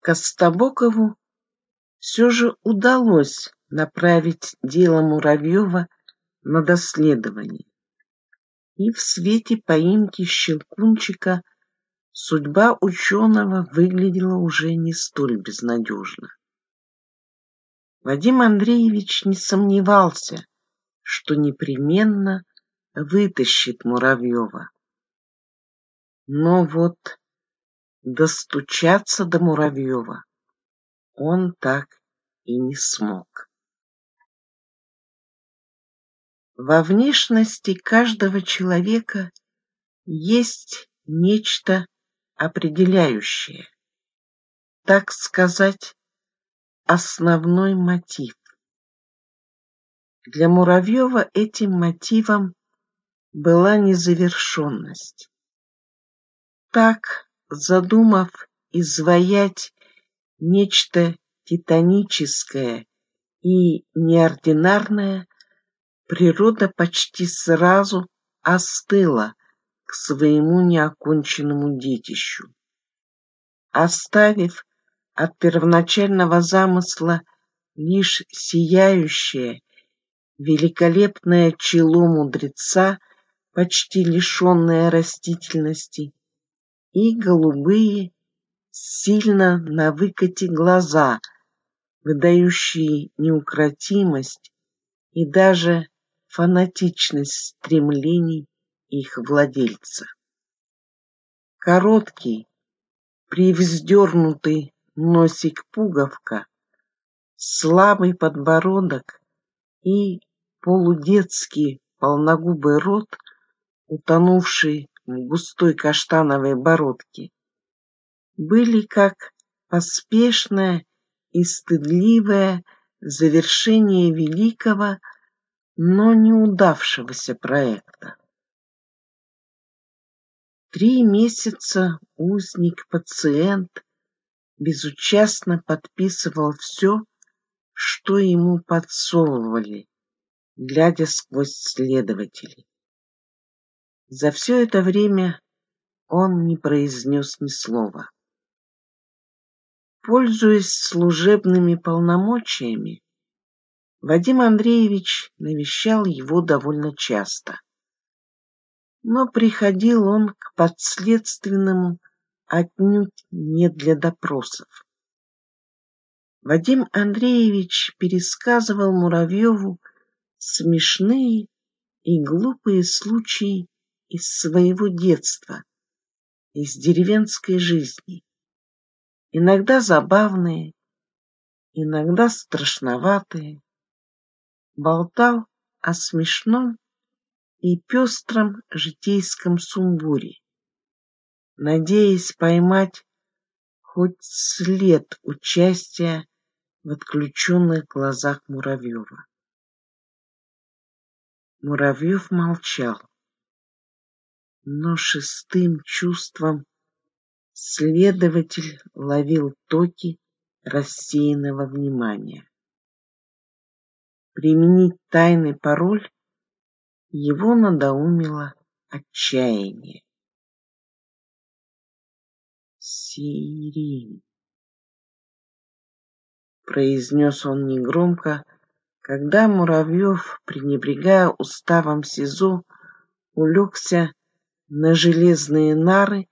Костобокову все же удалось направить дело Муравьева на доследование. И в свете поимки Щелкунчика судьба ученого выглядела уже не столь безнадежно. Вадим Андреевич не сомневался, что непременно вытащит Муравьева. Но вот достучаться до Муравьева он так и не смог. Во внешности каждого человека есть нечто определяющее, так сказать, основной мотив. Для Муравьева этим мотивом была незавершенность. Так, задумав изваять нечто титаническое и неординарное, природа почти сразу остыла к своему неоконченному детищу. Оставив от первоначального замысла лишь сияющее, великолепное чело мудреца, почти лишенное растительности, и голубые, сильно на выкате глаза, выдающие неукротимость и даже фанатичность стремлений их владельца. Короткий, привздернутый носик-пуговка, слабый подбородок и полудетский полногубый рот, утонувший густой каштановой бородки, были как поспешное и стыдливое завершение великого, но неудавшегося проекта. Три месяца узник-пациент безучастно подписывал все, что ему подсовывали, глядя сквозь следователей. За все это время он не произнес ни слова. Пользуясь служебными полномочиями, Вадим Андреевич навещал его довольно часто. Но приходил он к подследственному отнюдь не для допросов. Вадим Андреевич пересказывал Муравьеву смешные и глупые случаи из своего детства, из деревенской жизни. Иногда забавные, иногда страшноватые. Болтал о смешном и пестром житейском сумбуре, надеясь поймать хоть след участия в отключенных глазах Муравьева. Муравьев молчал но шестым чувством следователь ловил токи рассеянного внимания. Применить тайный пароль его надоумило отчаяние. Сирень, произнес он негромко, когда Муравьев, пренебрегая уставом СИЗО, улегся на железные нары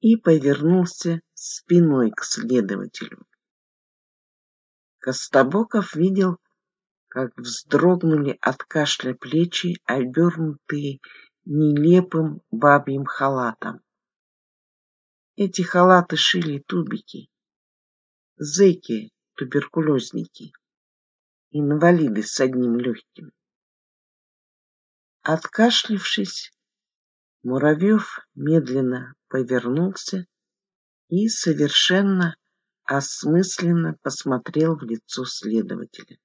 и повернулся спиной к следователю. Костобоков видел, как вздрогнули от кашля плечи, обернутые нелепым бабьим халатом. Эти халаты шили тубики, зэки, туберкулезники, инвалиды с одним легким. Откашлившись, Муравьев медленно повернулся и совершенно осмысленно посмотрел в лицо следователя.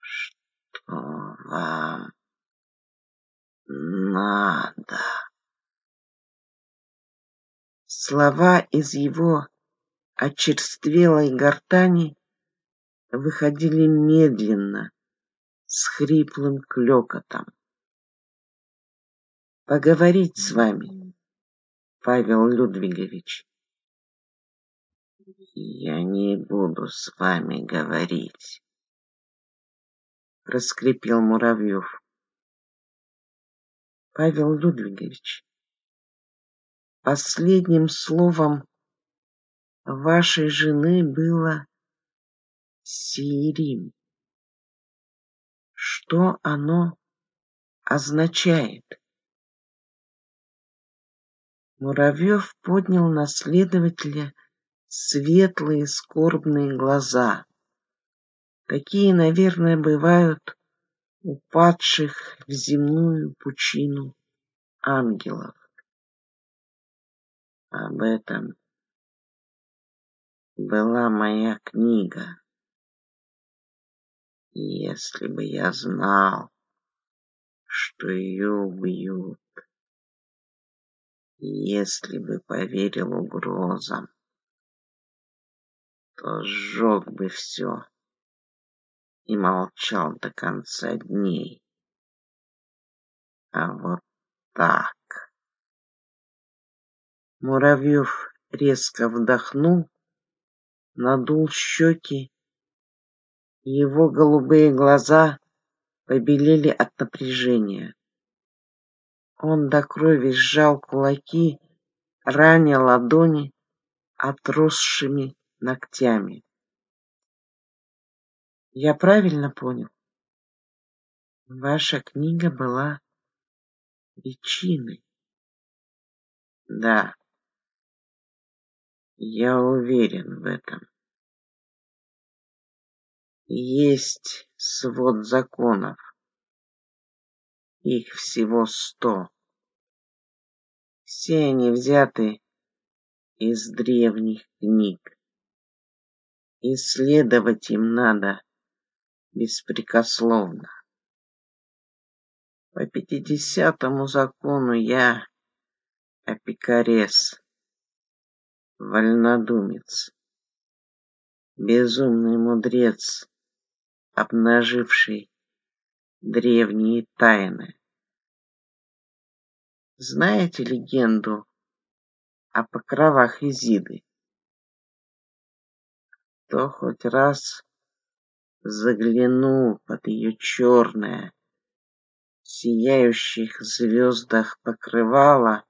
Что вам надо? Слова из его очерствелой гортани выходили медленно, с хриплым клёкотом поговорить с вами, Павел Людвигович. Я не буду с вами говорить, проскрипел Муравьев. Павел Людвигович, последним словом вашей жены было Сирим. Что оно означает? Муравьев поднял на следователя светлые скорбные глаза. Такие, наверное, бывают упадших в земную пучину ангелов. Об этом была моя книга. Если бы я знал, что ее убьют, если бы поверил угрозам, то сжег бы все и молчал до конца дней. А вот так. Муравьев резко вдохнул, надул щеки, его голубые глаза побелели от напряжения. Он до крови сжал кулаки, раня ладони отросшими ногтями. Я правильно понял? Ваша книга была личиной. Да, я уверен в этом. Есть свод законов. Их всего сто. Все они взяты из древних книг. Исследовать им надо беспрекословно. По пятидесятому закону я опекарес, вольнодумец, безумный мудрец, обнаживший древние тайны. Знаете легенду о покровах Изиды? Кто хоть раз заглянул под ее черное, сияющих звездах покрывало,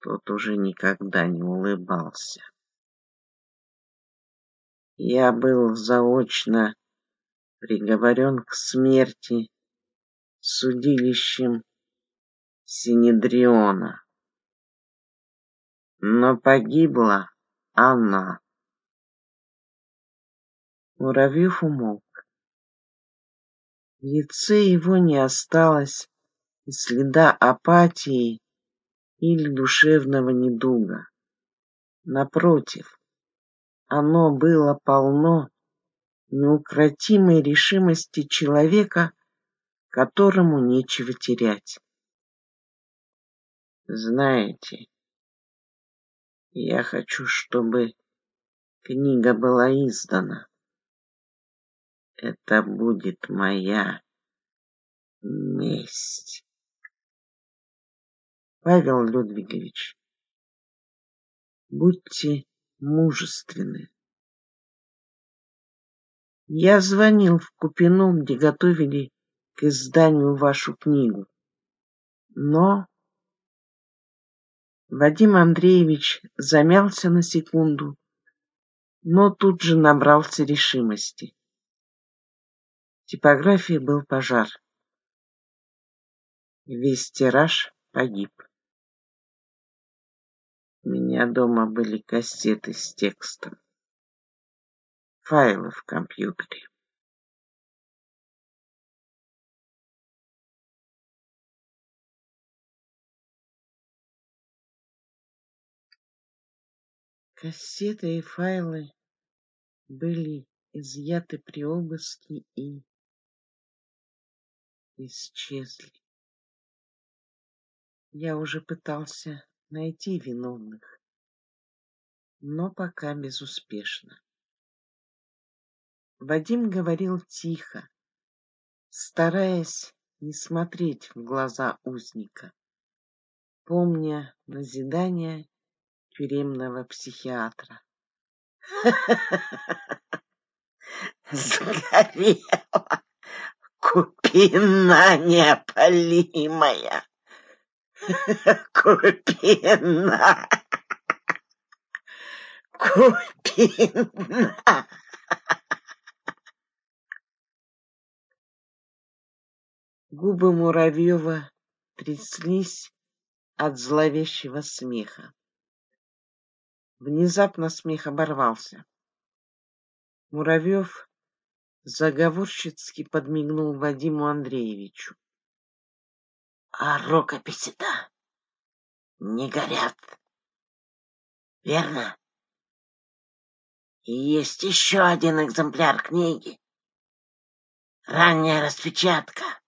тот уже никогда не улыбался. Я был заочно приговорен к смерти судилищем Синедриона. Но погибла она. Муравьев умолк. В лице его не осталось и следа апатии или душевного недуга. Напротив, оно было полно неукротимой решимости человека, которому нечего терять. Знаете, я хочу, чтобы книга была издана. Это будет моя месть. Павел Людвигович, будьте мужественны. Я звонил в Купино, где готовили к изданию вашу книгу. Но Вадим Андреевич замялся на секунду, но тут же набрался решимости. Типографии был пожар. Весь тираж погиб. У меня дома были кассеты с текстом файлы в компьютере. Кассеты и файлы были изъяты при обыске и исчезли. Я уже пытался найти виновных, но пока безуспешно. Вадим говорил тихо, стараясь не смотреть в глаза узника, помня назидание тюремного психиатра. Сгорела купина неопалимая. Купина. Купина. Губы Муравьева тряслись от зловещего смеха. Внезапно смех оборвался. Муравьев заговорщицки подмигнул Вадиму Андреевичу. — А рукописи-то не горят, верно? И есть еще один экземпляр книги. Ранняя распечатка.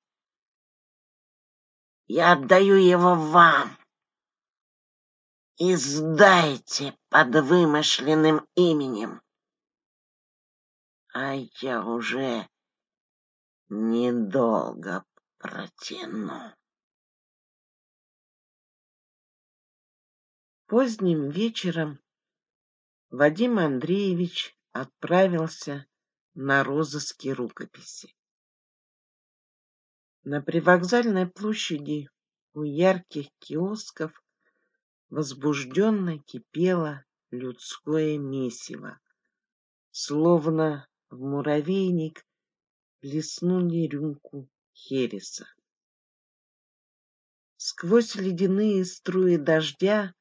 Я отдаю его вам. Издайте под вымышленным именем. А я уже недолго протяну. Поздним вечером Вадим Андреевич отправился на розыски рукописи. На привокзальной площади у ярких киосков возбужденно кипело людское месиво, словно в муравейник плеснули рюмку хереса. Сквозь ледяные струи дождя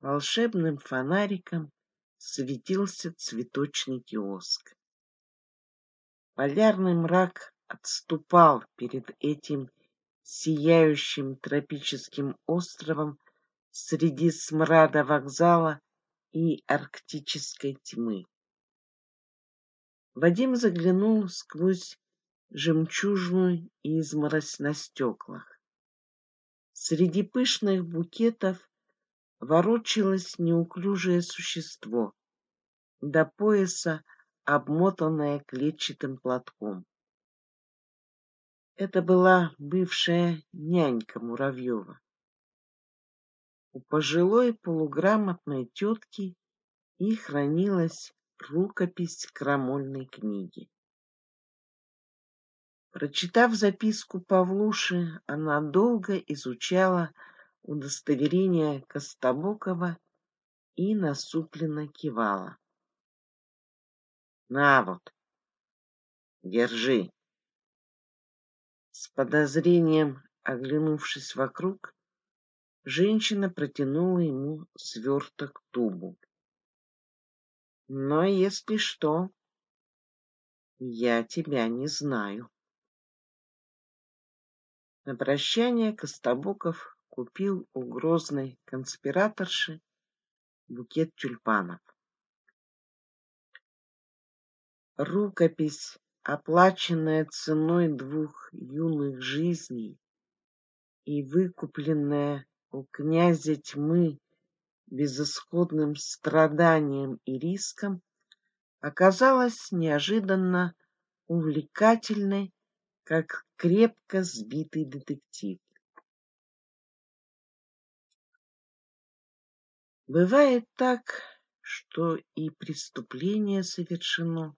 волшебным фонариком светился цветочный киоск. Полярный мрак отступал перед этим сияющим тропическим островом среди смрада вокзала и арктической тьмы. Вадим заглянул сквозь жемчужную изморозь на стеклах. Среди пышных букетов ворочалось неуклюжее существо, до пояса обмотанное клетчатым платком. Это была бывшая нянька Муравьева. У пожилой полуграмотной тетки и хранилась рукопись крамольной книги. Прочитав записку Павлуши, она долго изучала удостоверение Костобокова и насупленно кивала. — На вот, держи. С подозрением оглянувшись вокруг, женщина протянула ему сверток тубу. Но если что, я тебя не знаю. На прощание Костобоков купил у грозной конспираторши букет тюльпанов. Рукопись оплаченная ценой двух юных жизней и выкупленная у князя тьмы безысходным страданием и риском, оказалась неожиданно увлекательной, как крепко сбитый детектив. Бывает так, что и преступление совершено,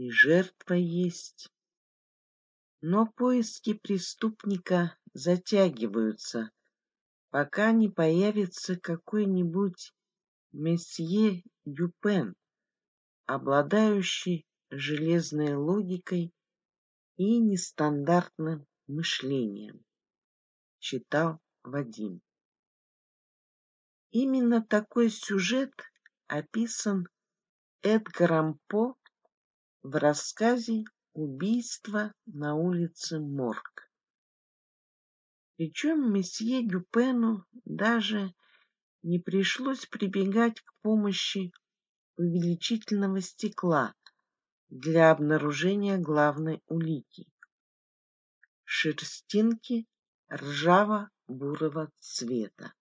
и жертва есть. Но поиски преступника затягиваются, пока не появится какой-нибудь месье Дюпен, обладающий железной логикой и нестандартным мышлением, читал Вадим. Именно такой сюжет описан Эдгаром По в рассказе «Убийство на улице Морг». Причем месье Дюпену даже не пришлось прибегать к помощи увеличительного стекла для обнаружения главной улики — шерстинки ржаво-бурого цвета.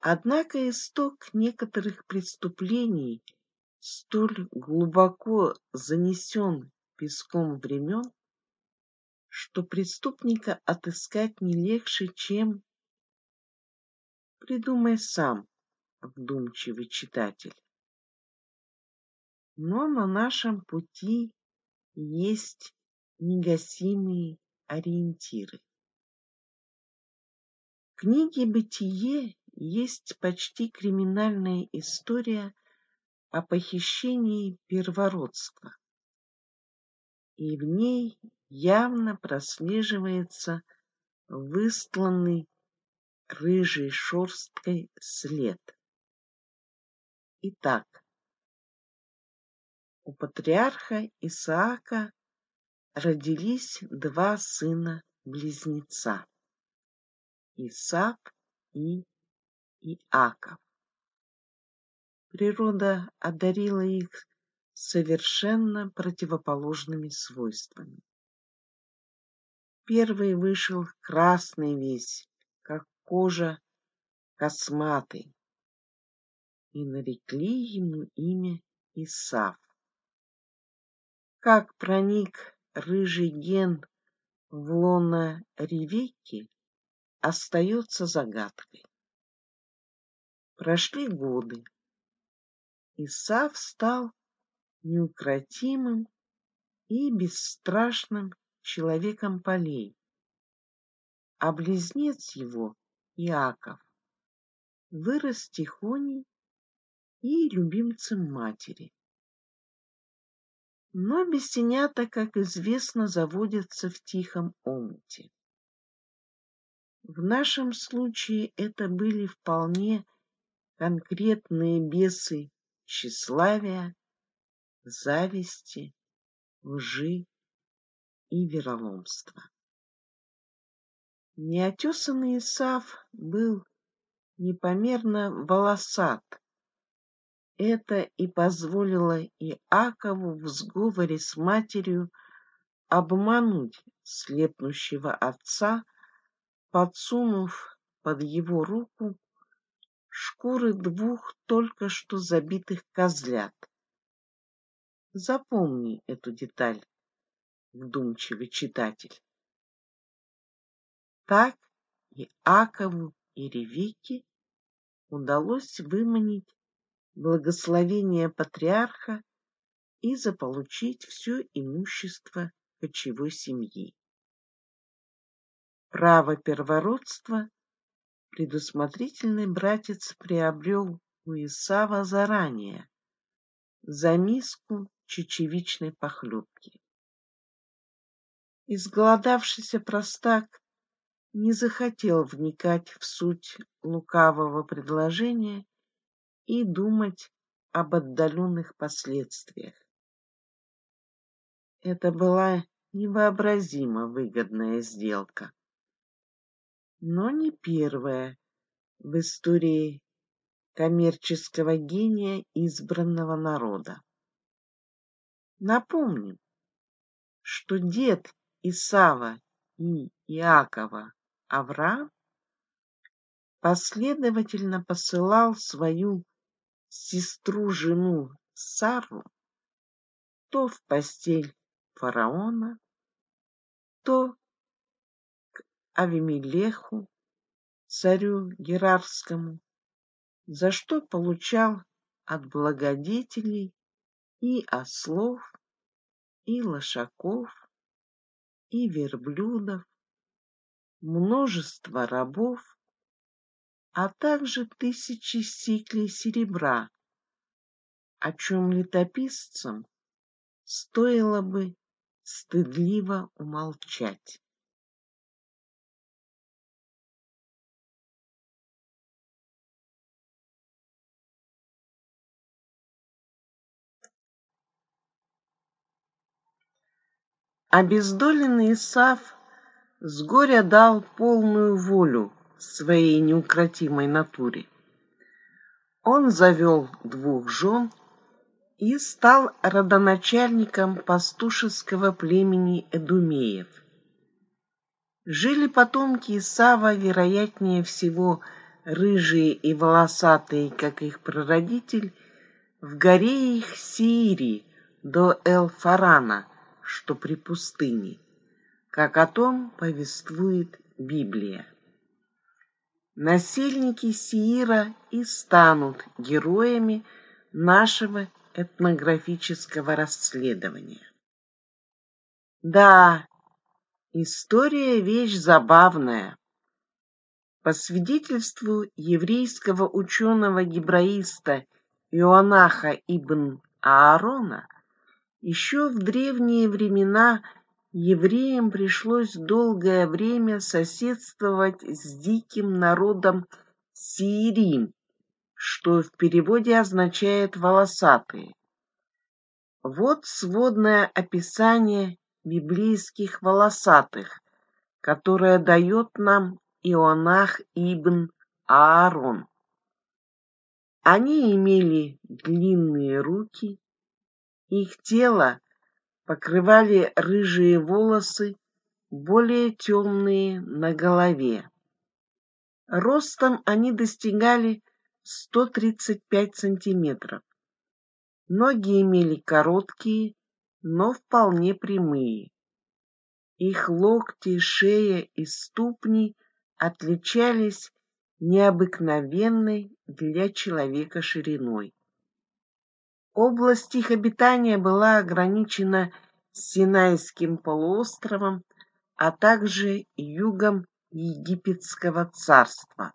Однако исток некоторых преступлений — столь глубоко занесен песком времен, что преступника отыскать не легче, чем... Придумай сам, вдумчивый читатель. Но на нашем пути есть негасимые ориентиры. В книге «Бытие» есть почти криминальная история о похищении первородства. И в ней явно прослеживается выстланный рыжей шерсткой след. Итак, у патриарха Исаака родились два сына-близнеца – Исаак и Иаков. Природа одарила их совершенно противоположными свойствами. Первый вышел красный весь, как кожа косматый, и нарекли ему имя Исав. Как проник рыжий ген в лоно Ревекки, остается загадкой. Прошли годы. Исав стал неукротимым и бесстрашным человеком полей, а близнец его, Иаков, вырос тихоней и любимцем матери. Но бесенята, как известно, заводятся в тихом омуте. В нашем случае это были вполне конкретные бесы тщеславия, зависти, лжи и вероломства. Неотесанный Исав был непомерно волосат. Это и позволило Иакову в сговоре с матерью обмануть слепнущего отца, подсунув под его руку шкуры двух только что забитых козлят. Запомни эту деталь, вдумчивый читатель. Так и Акову и Ревике удалось выманить благословение патриарха и заполучить все имущество кочевой семьи. Право первородства предусмотрительный братец приобрел у Исава заранее, за миску чечевичной похлебки. Изголодавшийся простак не захотел вникать в суть лукавого предложения и думать об отдаленных последствиях. Это была невообразимо выгодная сделка но не первая в истории коммерческого гения избранного народа. Напомним, что дед Исава и Иакова Авраам последовательно посылал свою сестру-жену Сару то в постель фараона, то Авимелеху, царю Герарскому, за что получал от благодетелей и ослов, и лошаков, и верблюдов, множество рабов, а также тысячи сиклей серебра, о чем летописцам стоило бы стыдливо умолчать. Обездоленный Исав с горя дал полную волю своей неукротимой натуре. Он завел двух жен и стал родоначальником пастушеского племени Эдумеев. Жили потомки Исава, вероятнее всего, рыжие и волосатые, как их прародитель, в горе их Сиири до Эл-Фарана – что при пустыне, как о том повествует Библия. насельники Сиира и станут героями нашего этнографического расследования. Да, история вещь забавная. По свидетельству еврейского ученого-гебраиста Иоаннаха ибн Аарона, еще в древние времена евреям пришлось долгое время соседствовать с диким народом Сиирим, что в переводе означает «волосатые». Вот сводное описание библейских волосатых, которое дает нам Ионах ибн Аарон. Они имели длинные руки, их тело покрывали рыжие волосы, более темные на голове. Ростом они достигали 135 сантиметров. Ноги имели короткие, но вполне прямые. Их локти, шея и ступни отличались необыкновенной для человека шириной. Область их обитания была ограничена Синайским полуостровом, а также югом Египетского царства.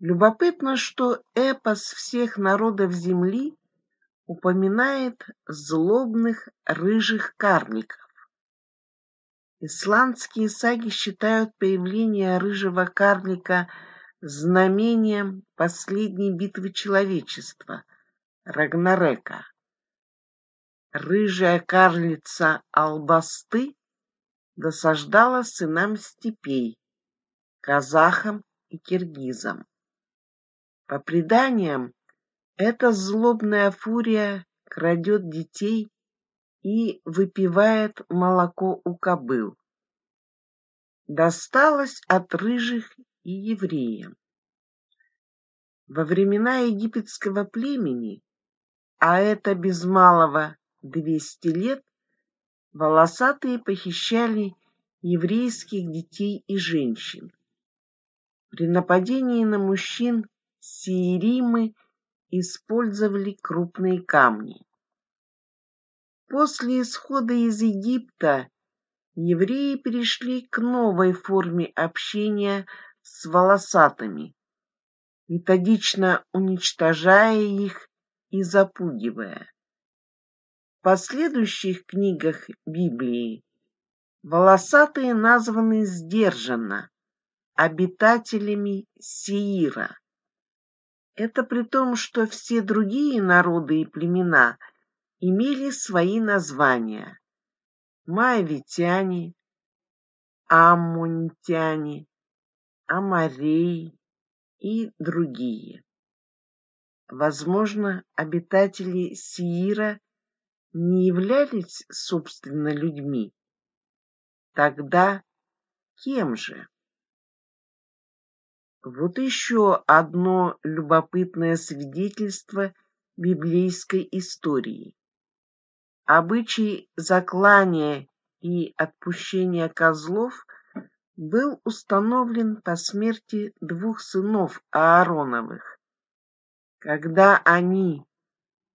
Любопытно, что эпос всех народов Земли упоминает злобных рыжих карликов. Исландские саги считают появление рыжего карлика знамением последней битвы человечества, Рагнарека. Рыжая карлица Албасты досаждала сынам степей, казахам и киргизам. По преданиям, эта злобная фурия крадет детей и выпивает молоко у кобыл. Досталось от рыжих и евреям. Во времена египетского племени а это без малого двести лет, волосатые похищали еврейских детей и женщин. При нападении на мужчин сиеримы использовали крупные камни. После исхода из Египта евреи перешли к новой форме общения с волосатыми, методично уничтожая их и запугивая. В последующих книгах Библии волосатые названы сдержанно обитателями Сеира. Это при том, что все другие народы и племена имели свои названия. Маавитяне, Аммонтяне, Амарей и другие. Возможно, обитатели Сиира не являлись, собственно, людьми. Тогда кем же? Вот еще одно любопытное свидетельство библейской истории. Обычай заклания и отпущения козлов был установлен по смерти двух сынов Аароновых, когда они,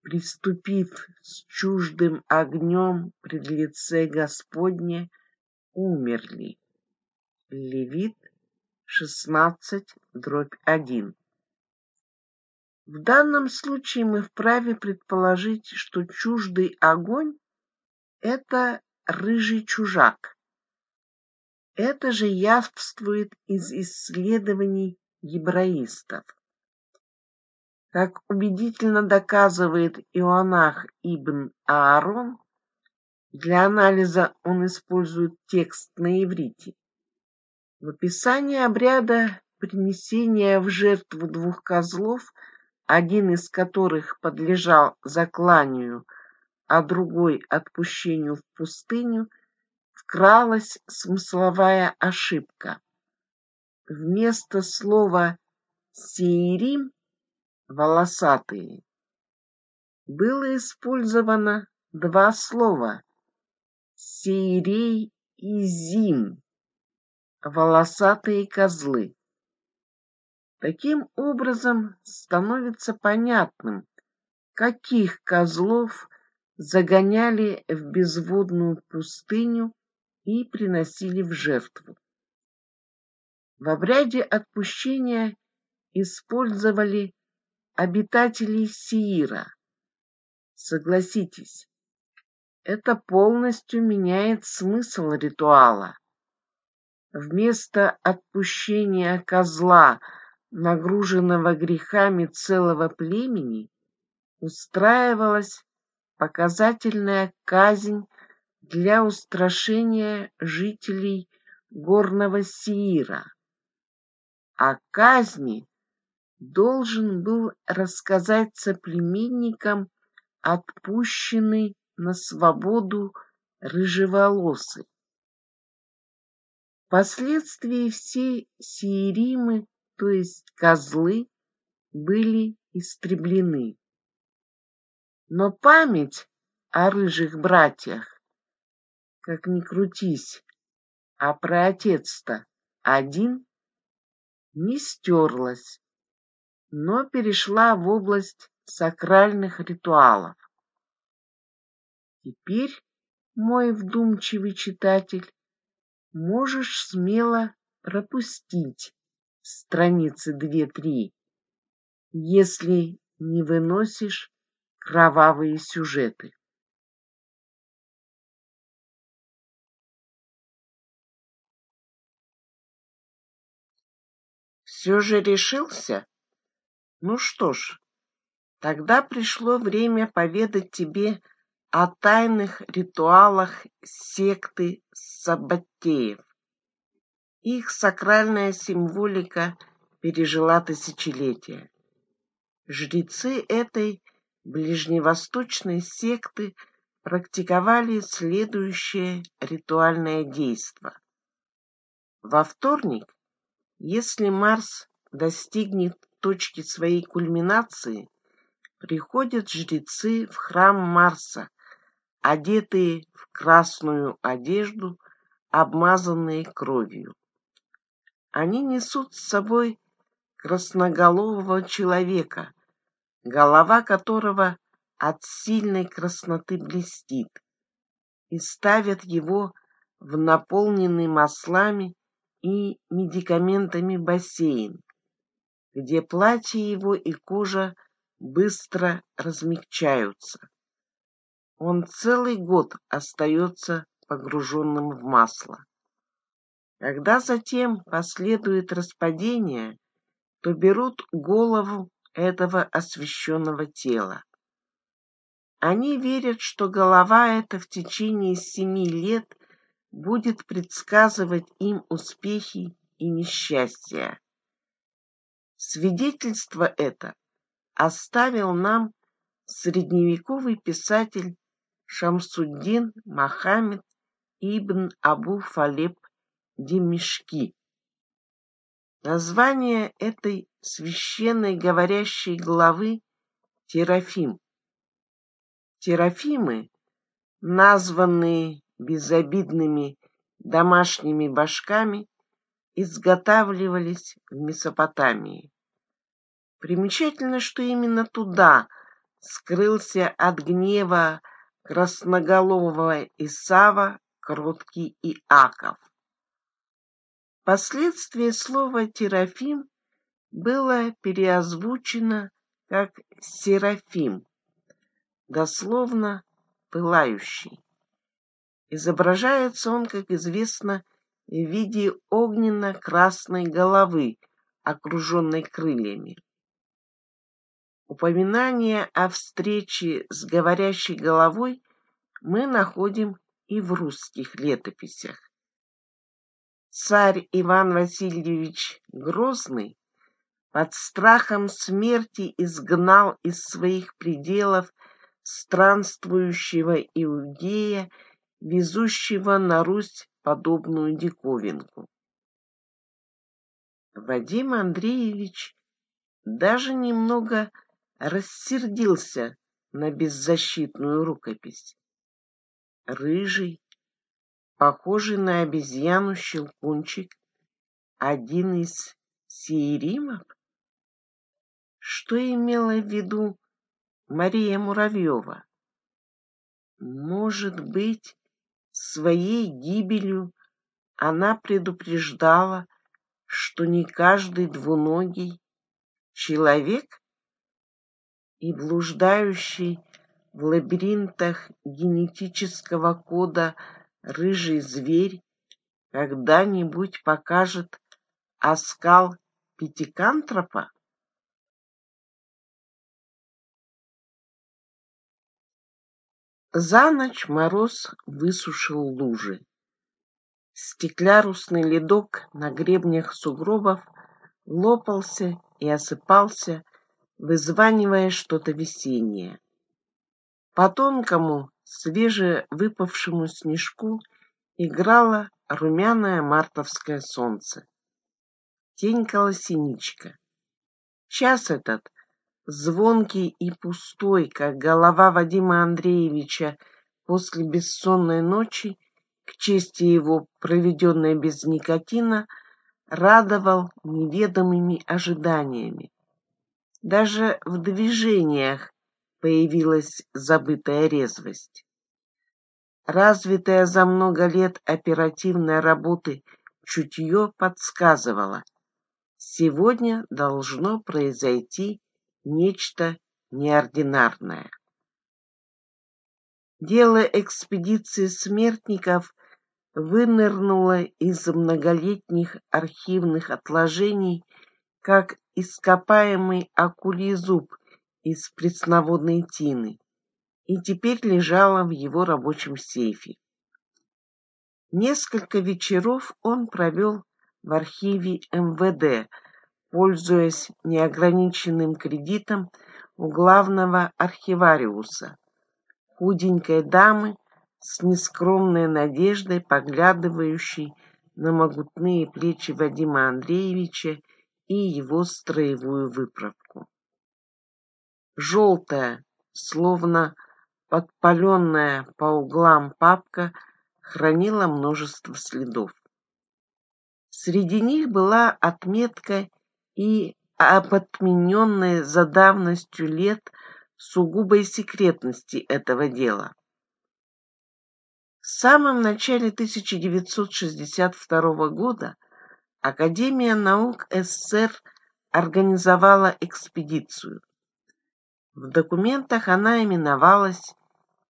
приступив с чуждым огнем пред лице Господне, умерли. Левит 16, дробь 1. В данном случае мы вправе предположить, что чуждый огонь — это рыжий чужак. Это же явствует из исследований гебраистов. Как убедительно доказывает Иоаннах ибн Аарон, для анализа он использует текст на иврите. В описании обряда принесения в жертву двух козлов, один из которых подлежал закланию, а другой отпущению в пустыню, вкралась смысловая ошибка. Вместо слова «сеирим» волосатые. Было использовано два слова «сейрей» и «зим» — волосатые козлы. Таким образом становится понятным, каких козлов загоняли в безводную пустыню и приносили в жертву. В обряде отпущения использовали обитателей Сиира. Согласитесь, это полностью меняет смысл ритуала. Вместо отпущения козла, нагруженного грехами целого племени, устраивалась показательная казнь для устрашения жителей горного Сиира. О казни должен был рассказать соплеменникам отпущенный на свободу рыжеволосый. Впоследствии все сиеримы, то есть козлы, были истреблены. Но память о рыжих братьях, как ни крутись, а про отец-то один, не стерлась, но перешла в область сакральных ритуалов. Теперь, мой вдумчивый читатель, можешь смело пропустить страницы две-три, если не выносишь кровавые сюжеты. Все же решился? Ну что ж, тогда пришло время поведать тебе о тайных ритуалах секты Саббатеев. Их сакральная символика пережила тысячелетия. Жрецы этой ближневосточной секты практиковали следующее ритуальное действо. Во вторник, если Марс достигнет точки своей кульминации, приходят жрецы в храм Марса, одетые в красную одежду, обмазанные кровью. Они несут с собой красноголового человека, голова которого от сильной красноты блестит, и ставят его в наполненный маслами и медикаментами бассейн, где платье его и кожа быстро размягчаются. Он целый год остается погруженным в масло. Когда затем последует распадение, то берут голову этого освященного тела. Они верят, что голова эта в течение семи лет будет предсказывать им успехи и несчастья. Свидетельство это оставил нам средневековый писатель Шамсуддин Махамед ибн Абу Фалеб Демишки. Название этой священной говорящей главы Терафим. Терафимы, названные безобидными домашними башками, изготавливались в Месопотамии. Примечательно, что именно туда скрылся от гнева красноголового Исава кроткий Иаков. Впоследствии слово «терафим» было переозвучено как «серафим», дословно «пылающий». Изображается он, как известно, в виде огненно-красной головы, окруженной крыльями. Упоминание о встрече с говорящей головой мы находим и в русских летописях. Царь Иван Васильевич Грозный под страхом смерти изгнал из своих пределов странствующего иудея, везущего на Русь подобную диковинку. Вадим Андреевич даже немного рассердился на беззащитную рукопись. Рыжий, похожий на обезьяну щелкунчик, один из сиеримов? Что имела в виду Мария Муравьева? Может быть, своей гибелью она предупреждала, что не каждый двуногий человек и блуждающий в лабиринтах генетического кода рыжий зверь когда-нибудь покажет оскал пятикантропа? За ночь мороз высушил лужи. Стеклярусный ледок на гребнях сугробов лопался и осыпался, вызванивая что-то весеннее. По тонкому, свежевыпавшему снежку играло румяное мартовское солнце. Тенькала синичка. Час этот звонкий и пустой, как голова Вадима Андреевича после бессонной ночи, к чести его, проведенной без никотина, радовал неведомыми ожиданиями. Даже в движениях появилась забытая резвость. Развитая за много лет оперативной работы чутье подсказывало, сегодня должно произойти нечто неординарное. Дело экспедиции смертников вынырнуло из многолетних архивных отложений, как ископаемый акулий зуб из пресноводной тины, и теперь лежало в его рабочем сейфе. Несколько вечеров он провел в архиве МВД, пользуясь неограниченным кредитом у главного архивариуса, худенькой дамы с нескромной надеждой, поглядывающей на могутные плечи Вадима Андреевича и его строевую выправку. Желтая, словно подпаленная по углам папка, хранила множество следов. Среди них была отметка и об отмененной за давностью лет сугубой секретности этого дела. В самом начале 1962 года Академия наук СССР организовала экспедицию. В документах она именовалась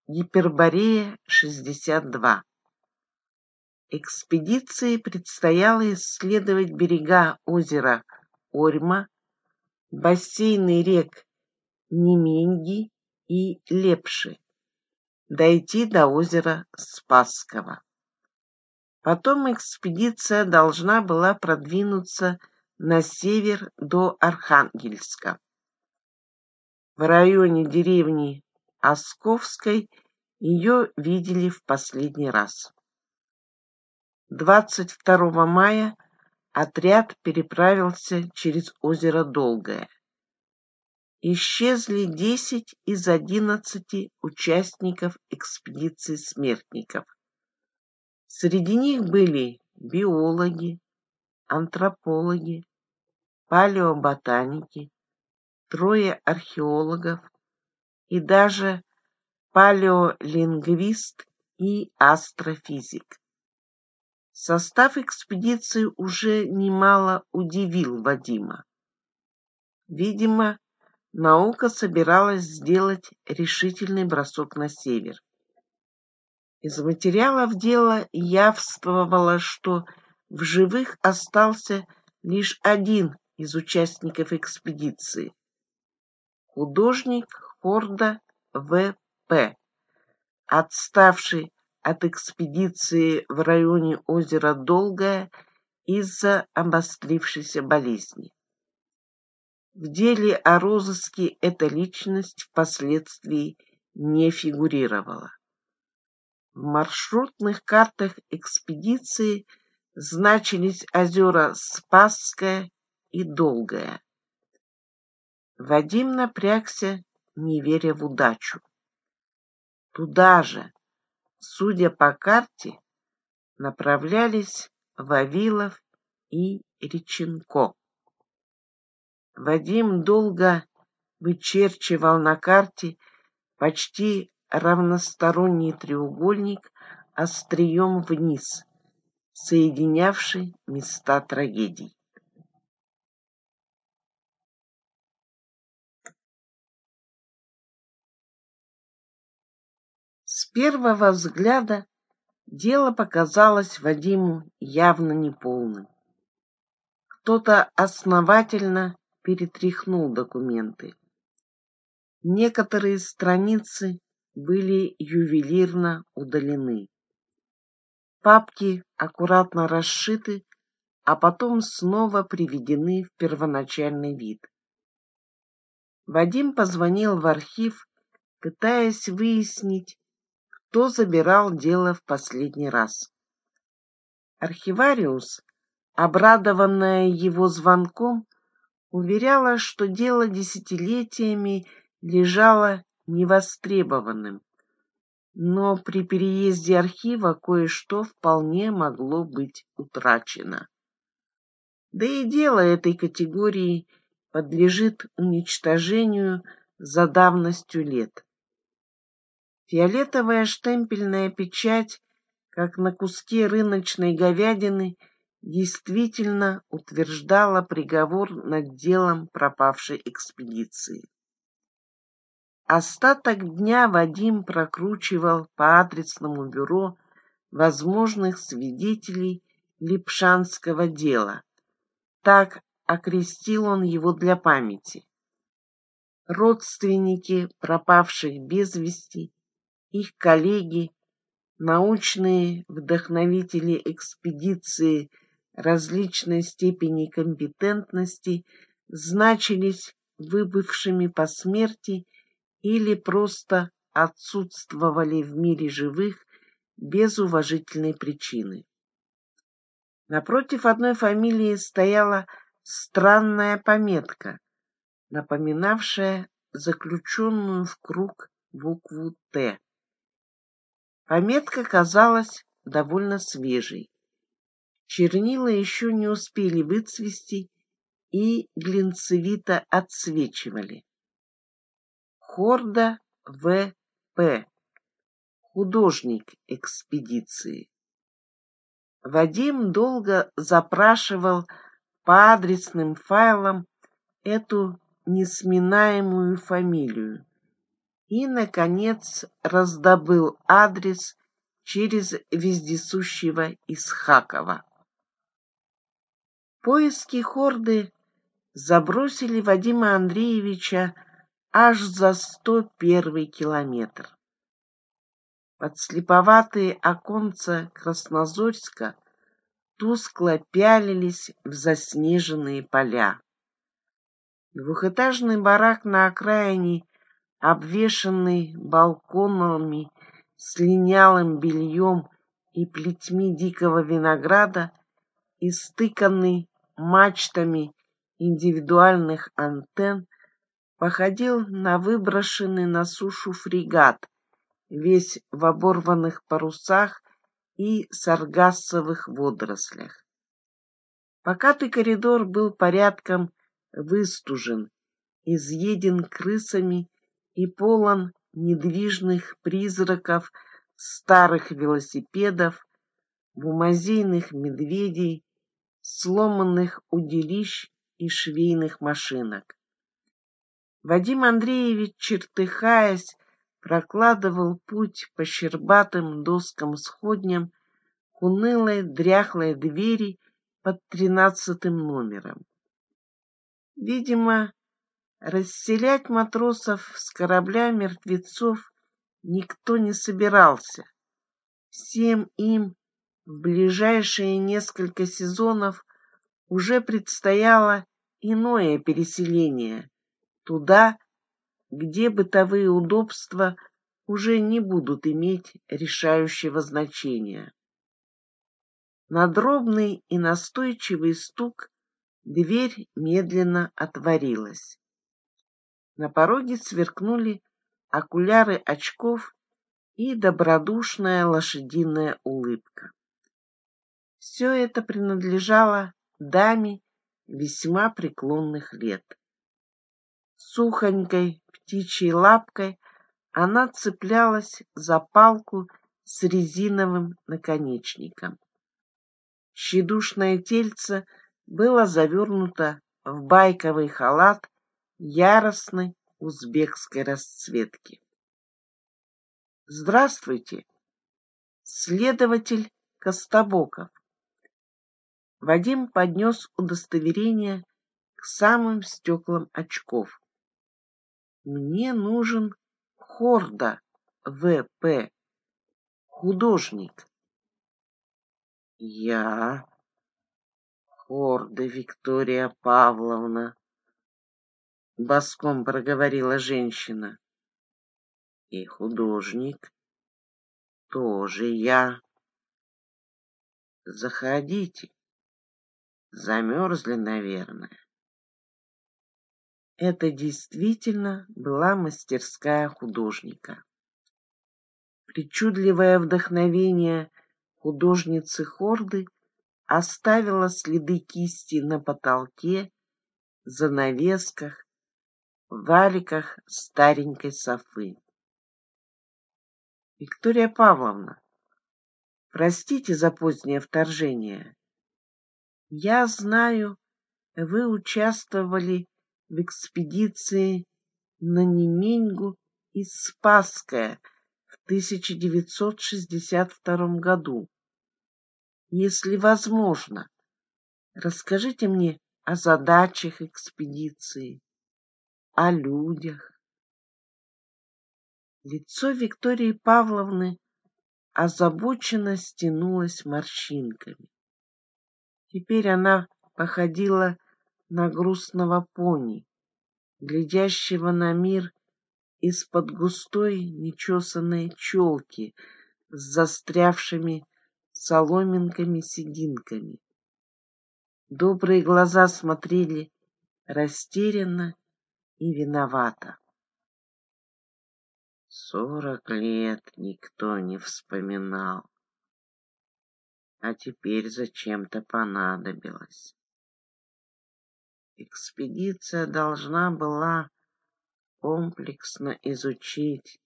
Гиперборея-62. Экспедиции предстояло исследовать берега озера Орьма, бассейны рек Неменги и Лепши, дойти до озера Спасского. Потом экспедиция должна была продвинуться на север до Архангельска. В районе деревни Осковской ее видели в последний раз. 22 мая отряд переправился через озеро Долгое. Исчезли 10 из 11 участников экспедиции смертников. Среди них были биологи, антропологи, палеоботаники, трое археологов и даже палеолингвист и астрофизик. Состав экспедиции уже немало удивил Вадима. Видимо, наука собиралась сделать решительный бросок на север. Из материалов дела явствовало, что в живых остался лишь один из участников экспедиции. Художник Хорда В.П., отставший от экспедиции в районе озера Долгое из-за обострившейся болезни. В деле о розыске эта личность впоследствии не фигурировала. В маршрутных картах экспедиции значились озера Спасское и Долгое. Вадим напрягся, не веря в удачу. Туда же, судя по карте, направлялись Вавилов и Реченко. Вадим долго вычерчивал на карте почти равносторонний треугольник острием вниз, соединявший места трагедий. С первого взгляда дело показалось Вадиму явно неполным. Кто-то основательно перетряхнул документы. Некоторые страницы были ювелирно удалены. Папки аккуратно расшиты, а потом снова приведены в первоначальный вид. Вадим позвонил в архив, пытаясь выяснить, кто забирал дело в последний раз. Архивариус, обрадованная его звонком, уверяла, что дело десятилетиями лежало невостребованным, но при переезде архива кое-что вполне могло быть утрачено. Да и дело этой категории подлежит уничтожению за давностью лет. Фиолетовая штемпельная печать, как на куске рыночной говядины, действительно утверждала приговор над делом пропавшей экспедиции. Остаток дня Вадим прокручивал по адресному бюро возможных свидетелей Липшанского дела. Так окрестил он его для памяти. Родственники пропавших без вести, их коллеги, научные вдохновители экспедиции различной степени компетентности значились выбывшими по смерти или просто отсутствовали в мире живых без уважительной причины. Напротив одной фамилии стояла странная пометка, напоминавшая заключенную в круг букву «Т». Пометка казалась довольно свежей. Чернила еще не успели выцвести и глинцевито отсвечивали. Хорда В.П. Художник экспедиции. Вадим долго запрашивал по адресным файлам эту несминаемую фамилию и, наконец, раздобыл адрес через вездесущего Исхакова. Поиски Хорды забросили Вадима Андреевича аж за сто первый километр. Подслеповатые оконца Краснозорска тускло пялились в заснеженные поля. Двухэтажный барак на окраине, обвешанный балконами с линялым бельем и плетьми дикого винограда, истыканный мачтами индивидуальных антенн, походил на выброшенный на сушу фрегат, весь в оборванных парусах и саргассовых водорослях. Покатый коридор был порядком выстужен, изъеден крысами и полон недвижных призраков старых велосипедов, бумазейных медведей, сломанных удилищ и швейных машинок. Вадим Андреевич, чертыхаясь, прокладывал путь по щербатым доскам сходням к унылой дряхлой двери под тринадцатым номером. Видимо, расселять матросов с корабля мертвецов никто не собирался. Всем им в ближайшие несколько сезонов уже предстояло иное переселение туда, где бытовые удобства уже не будут иметь решающего значения. На дробный и настойчивый стук дверь медленно отворилась. На пороге сверкнули окуляры очков и добродушная лошадиная улыбка. Все это принадлежало даме весьма преклонных лет. Сухонькой птичьей лапкой она цеплялась за палку с резиновым наконечником. Щедушное тельце было завернуто в байковый халат яростной узбекской расцветки. Здравствуйте, следователь Костобоков. Вадим поднес удостоверение к самым стеклам очков. Мне нужен Хорда В.П. Художник. Я Хорда Виктория Павловна, боском проговорила женщина. И художник тоже я. Заходите. Замерзли, наверное. Это действительно была мастерская художника. Причудливое вдохновение художницы Хорды оставило следы кисти на потолке, занавесках, валиках старенькой софы. Виктория Павловна, простите за позднее вторжение. Я знаю, вы участвовали в экспедиции на Неменьгу из Спасская в 1962 году. Если возможно, расскажите мне о задачах экспедиции, о людях. Лицо Виктории Павловны озабоченно стянулось морщинками. Теперь она походила на грустного пони, глядящего на мир из-под густой нечесанной челки с застрявшими соломинками-сединками. Добрые глаза смотрели растерянно и виновато. Сорок лет никто не вспоминал, а теперь зачем-то понадобилось. Экспедиция должна была комплексно изучить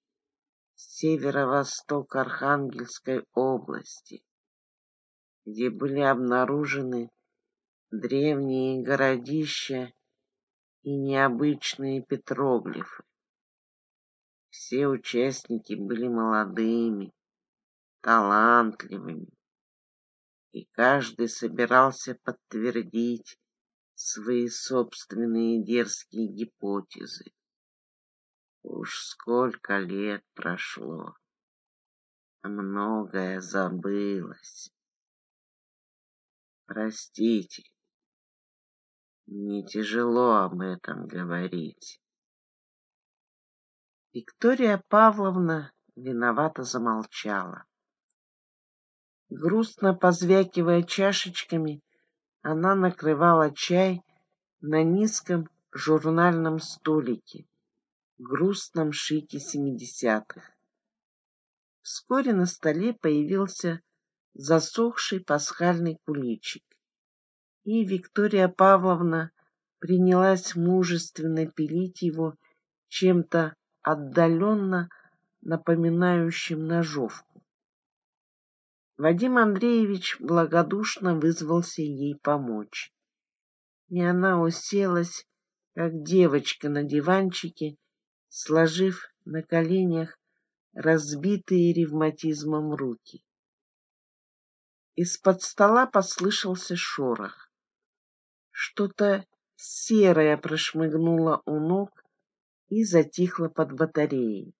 северо-восток Архангельской области, где были обнаружены древние городища и необычные петроглифы. Все участники были молодыми, талантливыми, и каждый собирался подтвердить свои собственные дерзкие гипотезы. Уж сколько лет прошло, а многое забылось. Простите, мне тяжело об этом говорить. Виктория Павловна виновато замолчала. Грустно позвякивая чашечками, она накрывала чай на низком журнальном столике, грустном шике семидесятых. Вскоре на столе появился засохший пасхальный куличик, и Виктория Павловна принялась мужественно пилить его чем-то отдаленно напоминающим ножовку. Вадим Андреевич благодушно вызвался ей помочь. И она уселась, как девочка на диванчике, сложив на коленях разбитые ревматизмом руки. Из-под стола послышался шорох. Что-то серое прошмыгнуло у ног и затихло под батареей.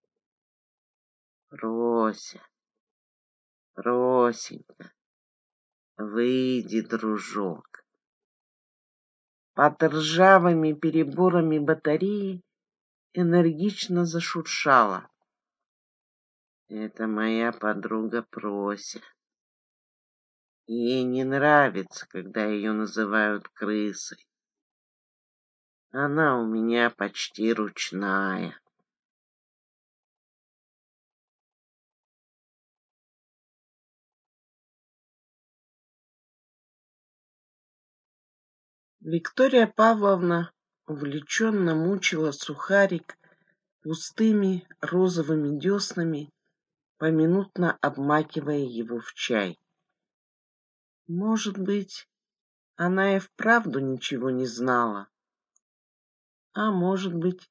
Рося, Росенька, выйди, дружок. Под ржавыми переборами батареи энергично зашуршала. Это моя подруга Прося. Ей не нравится, когда ее называют крысой. Она у меня почти ручная. Виктория Павловна увлеченно мучила сухарик пустыми розовыми деснами, поминутно обмакивая его в чай. Может быть, она и вправду ничего не знала, а может быть,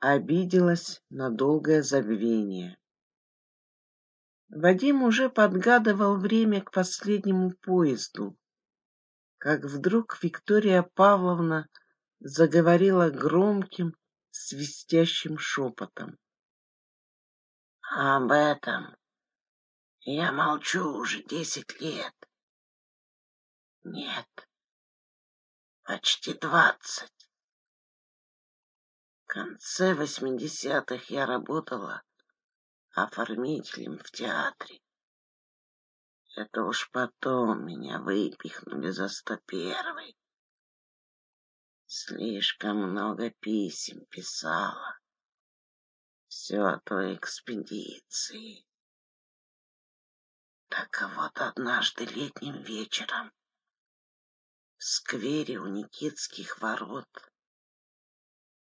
обиделась на долгое забвение. Вадим уже подгадывал время к последнему поезду, как вдруг Виктория Павловна заговорила громким, свистящим шепотом. Об этом я молчу уже десять лет. Нет, почти двадцать. В конце восьмидесятых я работала оформителем в театре. Это уж потом меня выпихнули за сто первый. Слишком много писем писала. Все о той экспедиции. Так вот однажды летним вечером в сквере у Никитских ворот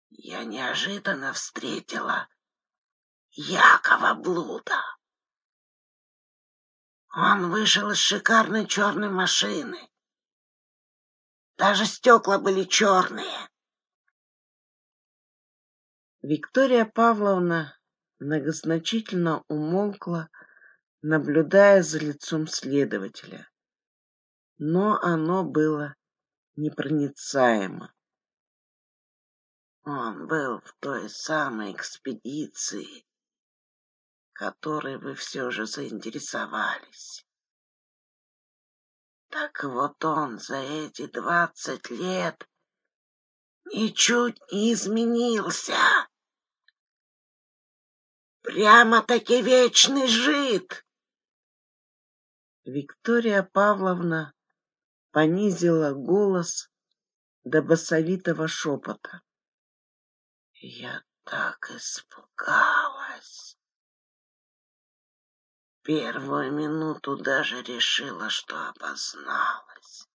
я неожиданно встретила Якова Блуда. Он вышел из шикарной черной машины. Даже стекла были черные. Виктория Павловна многозначительно умолкла, наблюдая за лицом следователя. Но оно было непроницаемо. Он был в той самой экспедиции, которой вы все же заинтересовались. Так вот он за эти двадцать лет ничуть не изменился. Прямо-таки вечный жид. Виктория Павловна понизила голос до басовитого шепота. Я так испугалась. Первую минуту даже решила, что обозналась.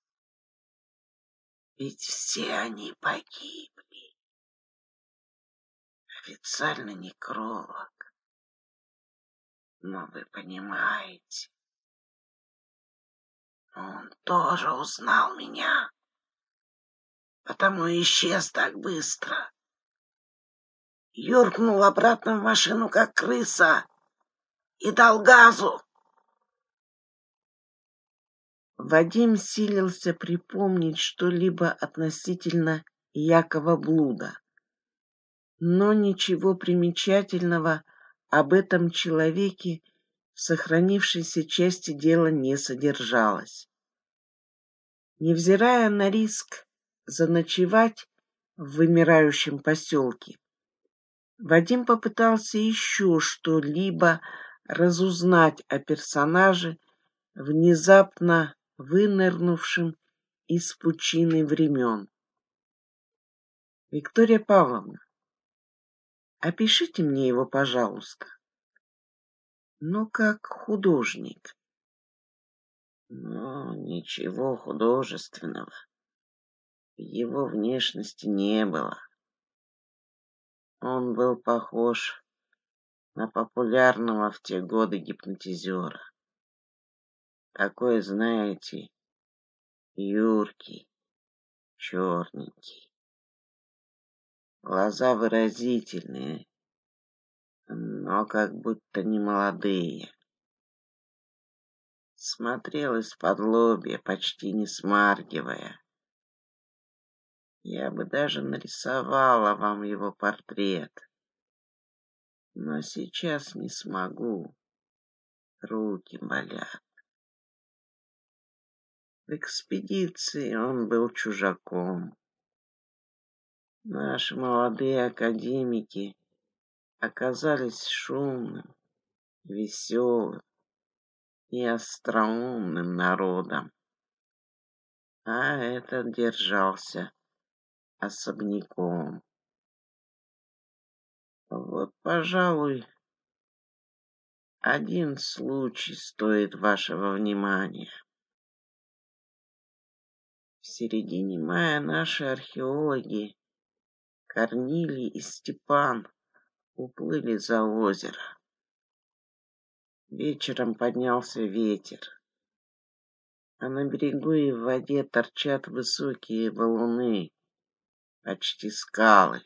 Ведь все они погибли. Официально некролог. Но вы понимаете, он тоже узнал меня, потому исчез так быстро. Юркнул обратно в машину, как крыса, и дал газу. Вадим силился припомнить что-либо относительно Якова Блуда, но ничего примечательного об этом человеке в сохранившейся части дела не содержалось. Невзирая на риск заночевать в вымирающем поселке, Вадим попытался еще что-либо разузнать о персонаже, внезапно вынырнувшем из пучины времен. Виктория Павловна, опишите мне его, пожалуйста. Ну, как художник. Ну, ничего художественного в его внешности не было. Он был похож на популярного в те годы гипнотизера. Такой, знаете, юркий, черненький. Глаза выразительные, но как будто не молодые. Смотрел из-под лобья, почти не смаргивая. Я бы даже нарисовала вам его портрет. Но сейчас не смогу. Руки болят. В экспедиции он был чужаком. Наши молодые академики оказались шумным, веселым и остроумным народом. А этот держался особняком. Вот, пожалуй, один случай стоит вашего внимания. В середине мая наши археологи Корнилий и Степан уплыли за озеро. Вечером поднялся ветер, а на берегу и в воде торчат высокие валуны, почти скалы.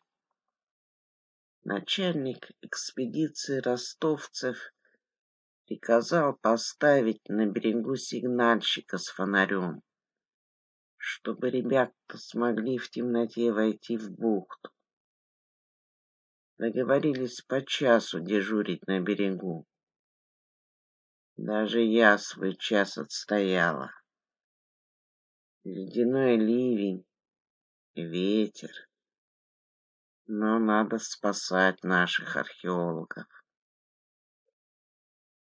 Начальник экспедиции ростовцев приказал поставить на берегу сигнальщика с фонарем, чтобы ребята смогли в темноте войти в бухту. Договорились по часу дежурить на берегу. Даже я свой час отстояла. Ледяной ливень, ветер. Но надо спасать наших археологов.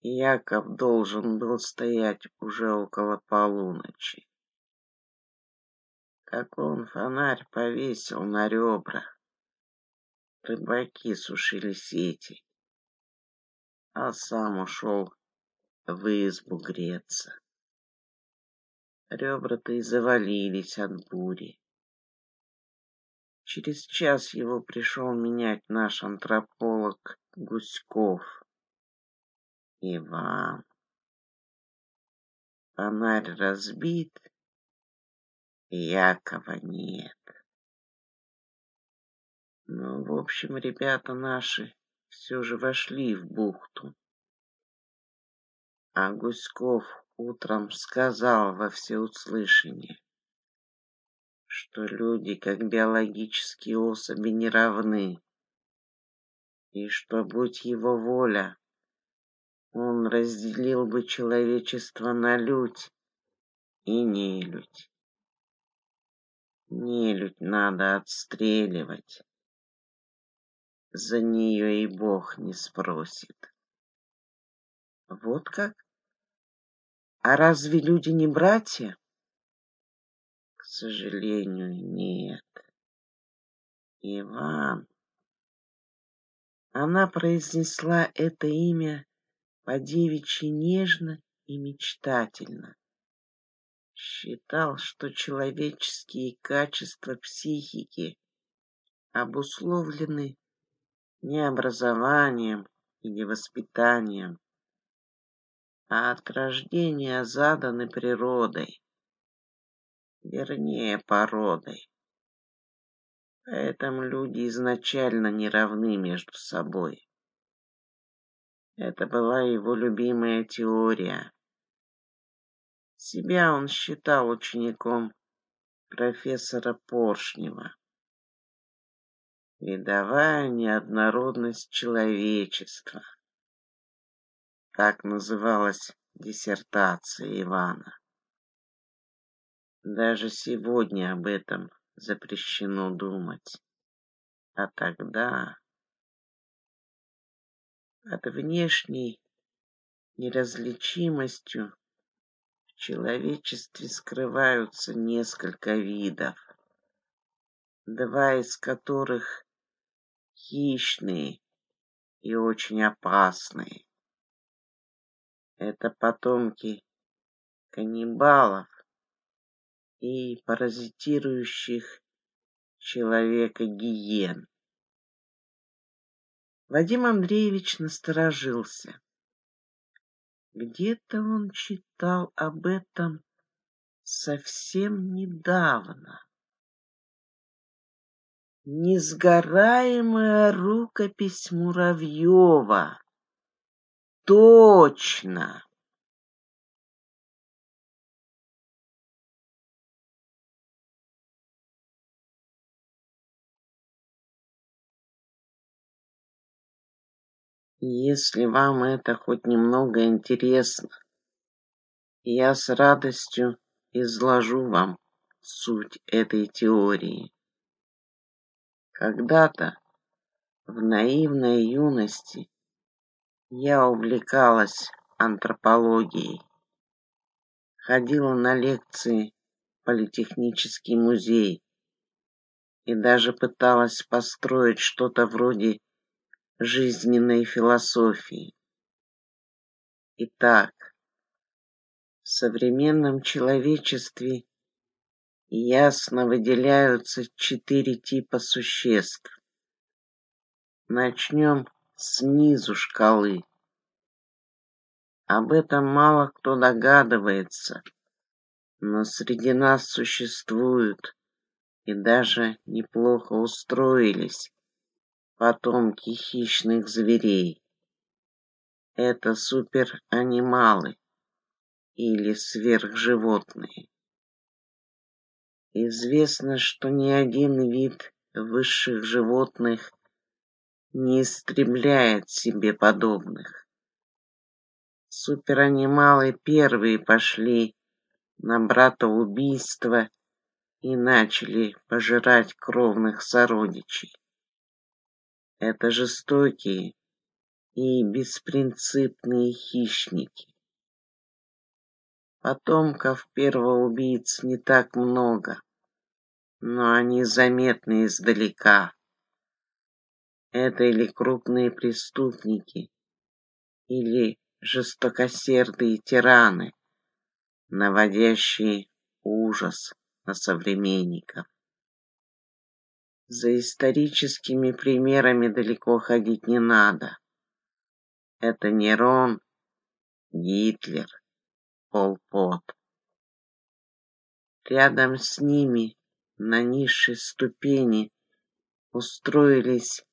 Яков должен был стоять уже около полуночи. Как он фонарь повесил на ребра. Рыбаки сушили сети, а сам ушел в избу греться. Ребра-то и завалились от бури. Через час его пришел менять наш антрополог Гуськов. Иван. Фонарь разбит, Якова нет. Ну, в общем, ребята наши все же вошли в бухту. А Гуськов утром сказал во всеуслышание, что люди, как биологические особи, не равны, и что, будь его воля, он разделил бы человечество на людь и нелюдь. Нелюдь надо отстреливать, за нее и Бог не спросит. Вот как? А разве люди не братья? Сожалению, нет. Иван. Она произнесла это имя по-девичьи нежно и мечтательно. Считал, что человеческие качества психики обусловлены не образованием и не воспитанием, а от рождения заданы природой, вернее, породой. Поэтому люди изначально не равны между собой. Это была его любимая теория. Себя он считал учеником профессора Поршнева. Видовая неоднородность человечества. Так называлась диссертация Ивана. Даже сегодня об этом запрещено думать. А тогда от внешней неразличимостью в человечестве скрываются несколько видов, два из которых хищные и очень опасные. Это потомки каннибалов и паразитирующих человека гиен. Вадим Андреевич насторожился. Где-то он читал об этом совсем недавно. Несгораемая рукопись Муравьева. Точно! Если вам это хоть немного интересно, я с радостью изложу вам суть этой теории. Когда-то, в наивной юности, я увлекалась антропологией. Ходила на лекции в Политехнический музей и даже пыталась построить что-то вроде жизненной философии. Итак, в современном человечестве ясно выделяются четыре типа существ. Начнем снизу шкалы. Об этом мало кто догадывается, но среди нас существуют и даже неплохо устроились потомки хищных зверей. Это суперанималы или сверхживотные. Известно, что ни один вид высших животных не истребляет себе подобных. Суперанималы первые пошли на братоубийство и начали пожирать кровных сородичей. Это жестокие и беспринципные хищники. Потомков первоубийц не так много, но они заметны издалека. Это или крупные преступники, или жестокосердые тираны, наводящие ужас на современников. За историческими примерами далеко ходить не надо. Это Нерон, Гитлер, Пол Пот. Рядом с ними на низшей ступени устроились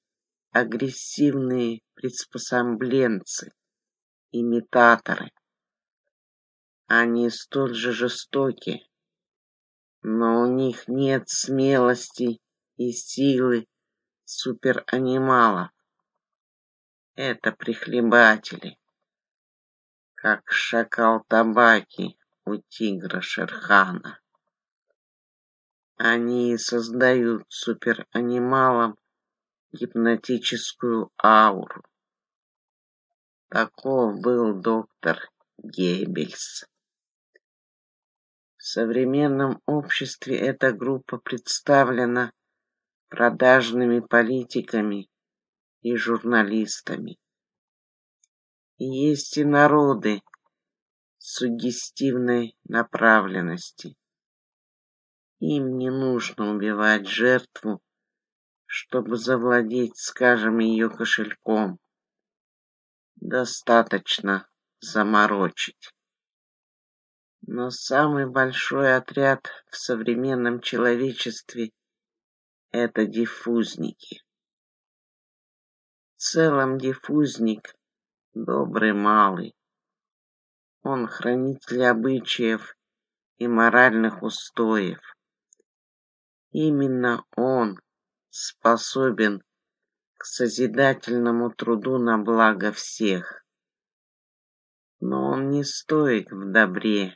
агрессивные приспособленцы, имитаторы. Они столь же жестоки, но у них нет смелости и силы суперанималов. Это прихлебатели, как шакал табаки у тигра Шерхана. Они создают суперанималам гипнотическую ауру. Таков был доктор Геббельс. В современном обществе эта группа представлена продажными политиками и журналистами. Есть и народы суггестивной направленности. Им не нужно убивать жертву чтобы завладеть, скажем, ее кошельком. Достаточно заморочить. Но самый большой отряд в современном человечестве — это диффузники. В целом диффузник — добрый малый. Он хранитель обычаев и моральных устоев. Именно он способен к созидательному труду на благо всех. Но он не стоит в добре.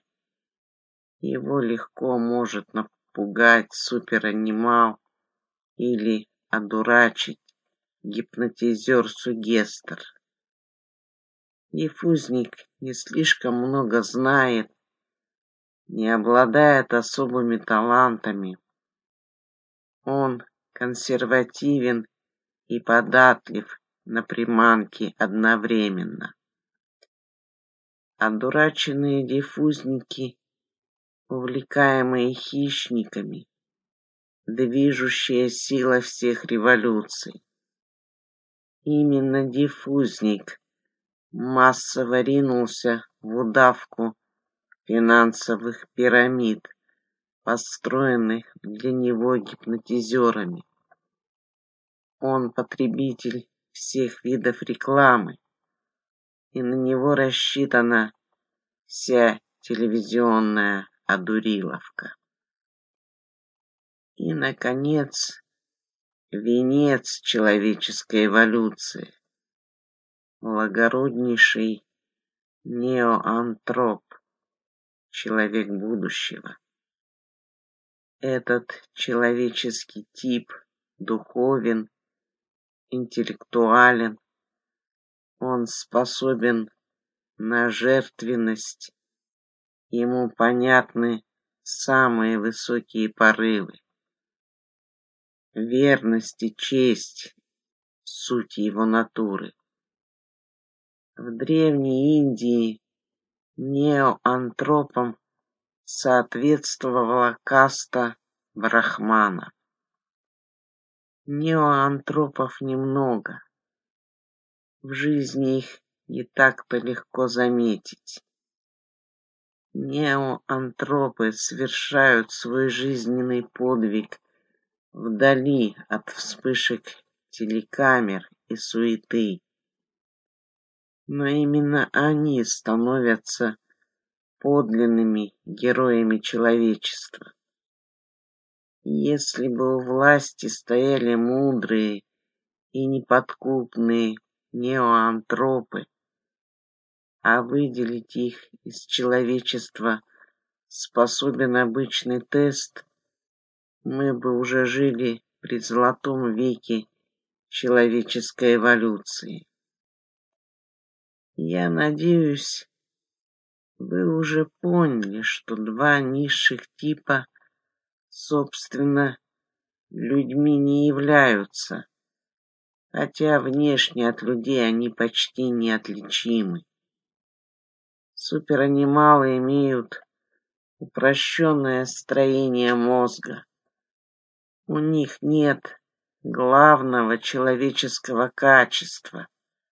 Его легко может напугать суперанимал или одурачить гипнотизер-сугестер. Диффузник не слишком много знает, не обладает особыми талантами. Он консервативен и податлив на приманки одновременно. Одураченные диффузники, увлекаемые хищниками, движущая сила всех революций. Именно диффузник массово ринулся в удавку финансовых пирамид, построенных для него гипнотизерами. Он потребитель всех видов рекламы, и на него рассчитана вся телевизионная одуриловка. И, наконец, венец человеческой эволюции, благороднейший неоантроп, человек будущего. Этот человеческий тип духовен, интеллектуален, он способен на жертвенность, ему понятны самые высокие порывы. Верность и честь — суть его натуры. В Древней Индии неоантропом соответствовала каста брахманов. Неоантропов немного. В жизни их не так-то легко заметить. Неоантропы совершают свой жизненный подвиг вдали от вспышек телекамер и суеты. Но именно они становятся подлинными героями человечества. Если бы у власти стояли мудрые и неподкупные неоантропы, а выделить их из человечества способен обычный тест, мы бы уже жили при золотом веке человеческой эволюции. Я надеюсь, вы уже поняли, что два низших типа, собственно, людьми не являются, хотя внешне от людей они почти неотличимы. Суперанималы имеют упрощенное строение мозга. У них нет главного человеческого качества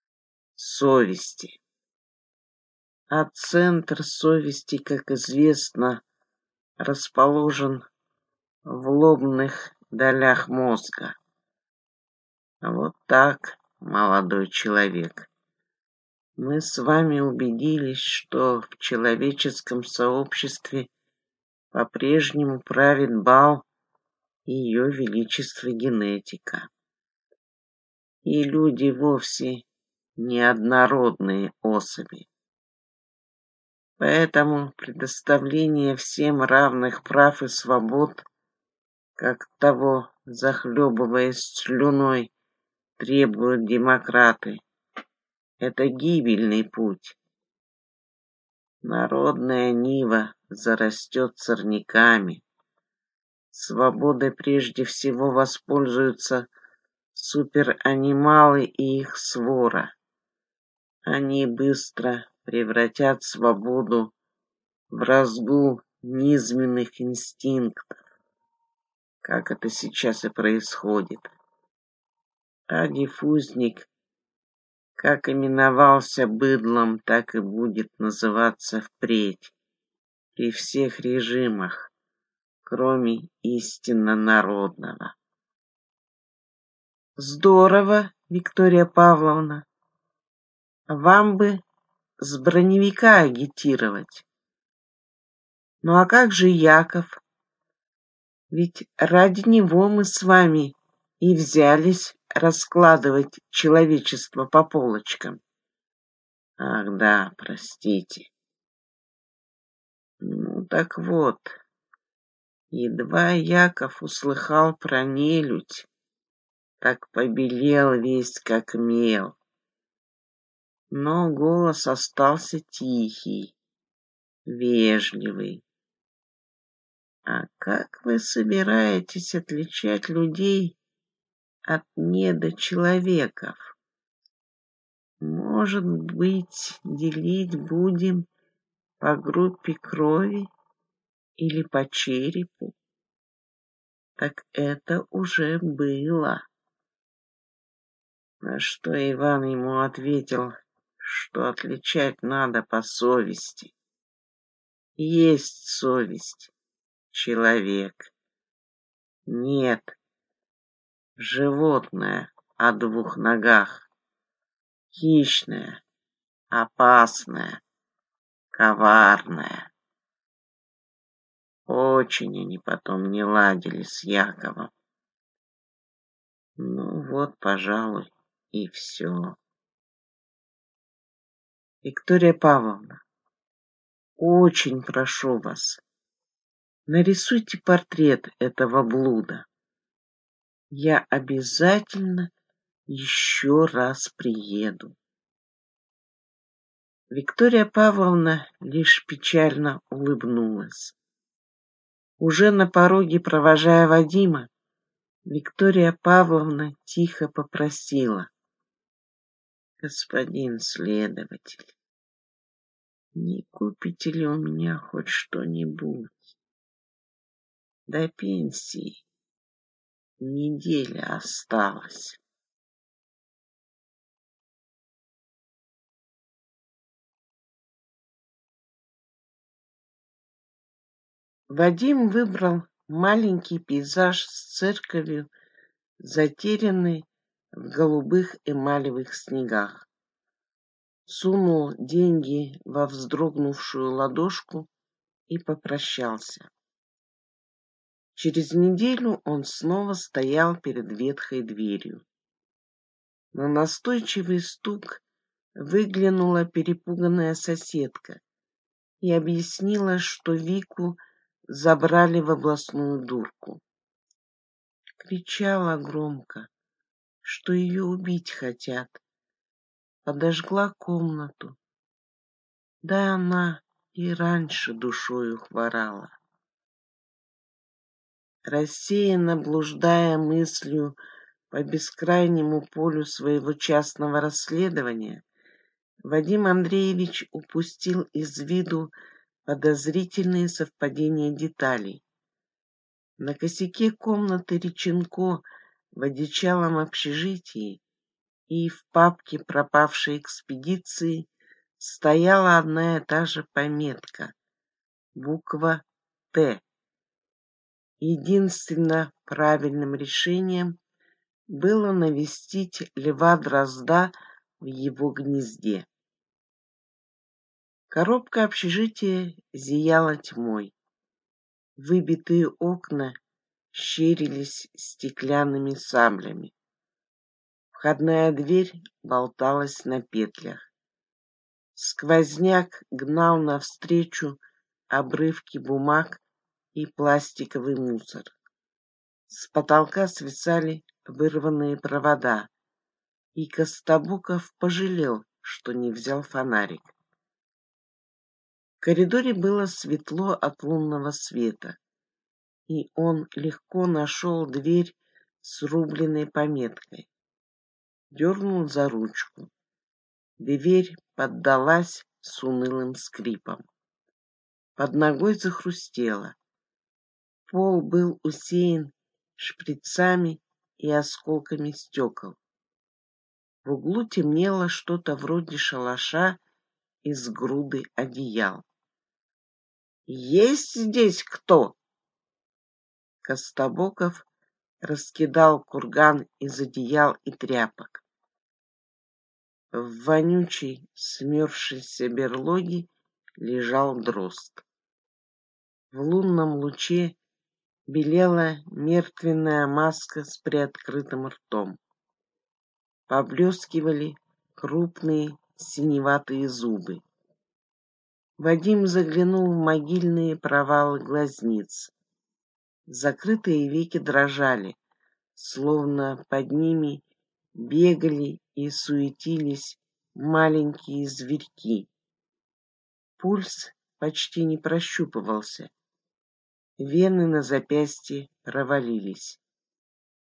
— совести. А центр совести, как известно, расположен в лобных долях мозга. Вот так, молодой человек. Мы с вами убедились, что в человеческом сообществе по-прежнему правит бал ее величество генетика. И люди вовсе не однородные особи. Поэтому предоставление всем равных прав и свобод, как того, захлебываясь слюной, требуют демократы, это гибельный путь. Народная нива зарастет сорняками. Свободой прежде всего воспользуются суперанималы и их свора. Они быстро превратят свободу в разгул низменных инстинктов, как это сейчас и происходит. А диффузник, как именовался быдлом, так и будет называться впредь, при всех режимах, кроме истинно народного. Здорово, Виктория Павловна. Вам бы с броневика агитировать. Ну а как же Яков? Ведь ради него мы с вами и взялись раскладывать человечество по полочкам. Ах да, простите. Ну так вот, едва Яков услыхал про нелюдь, так побелел весь как мел но голос остался тихий, вежливый. А как вы собираетесь отличать людей от недочеловеков? Может быть, делить будем по группе крови или по черепу? Так это уже было. На что Иван ему ответил что отличать надо по совести. Есть совесть, человек. Нет, животное о двух ногах. Хищное, опасное, коварное. Очень они потом не ладили с Яковом. Ну вот, пожалуй, и все. Виктория Павловна, очень прошу вас, нарисуйте портрет этого блуда. Я обязательно еще раз приеду. Виктория Павловна лишь печально улыбнулась. Уже на пороге провожая Вадима, Виктория Павловна тихо попросила господин следователь Не купите ли у меня хоть что-нибудь? До пенсии неделя осталась. Вадим выбрал маленький пейзаж с церковью, затерянный в голубых эмалевых снегах. Сунул деньги во вздрогнувшую ладошку и попрощался. Через неделю он снова стоял перед ветхой дверью. На настойчивый стук выглянула перепуганная соседка и объяснила, что Вику забрали в областную дурку. Кричала громко, что ее убить хотят. Подожгла комнату. Да она и раньше душою хворала. Рассеянно блуждая мыслью по бескрайнему полю своего частного расследования, Вадим Андреевич упустил из виду подозрительные совпадения деталей. На косяке комнаты Реченко в одичалом общежитии и в папке пропавшей экспедиции стояла одна и та же пометка — буква «Т». Единственно правильным решением было навестить льва Дрозда в его гнезде. Коробка общежития зияла тьмой. Выбитые окна щерились стеклянными саблями. Входная дверь болталась на петлях. Сквозняк гнал навстречу обрывки бумаг и пластиковый мусор. С потолка свисали вырванные провода, и Костобуков пожалел, что не взял фонарик. В коридоре было светло от лунного света, и он легко нашел дверь с рубленной пометкой. Дернул за ручку. Дверь поддалась с унылым скрипом. Под ногой захрустело. Пол был усеян шприцами и осколками стекол. В углу темнело что-то вроде шалаша из груды одеял. Есть здесь кто? Костобоков раскидал курган из одеял и тряпок. В вонючей, смерзшейся берлоге лежал дрозд. В лунном луче белела мертвенная маска с приоткрытым ртом. Поблескивали крупные синеватые зубы. Вадим заглянул в могильные провалы глазниц. Закрытые веки дрожали, словно под ними бегали и суетились маленькие зверьки. Пульс почти не прощупывался. Вены на запястье провалились.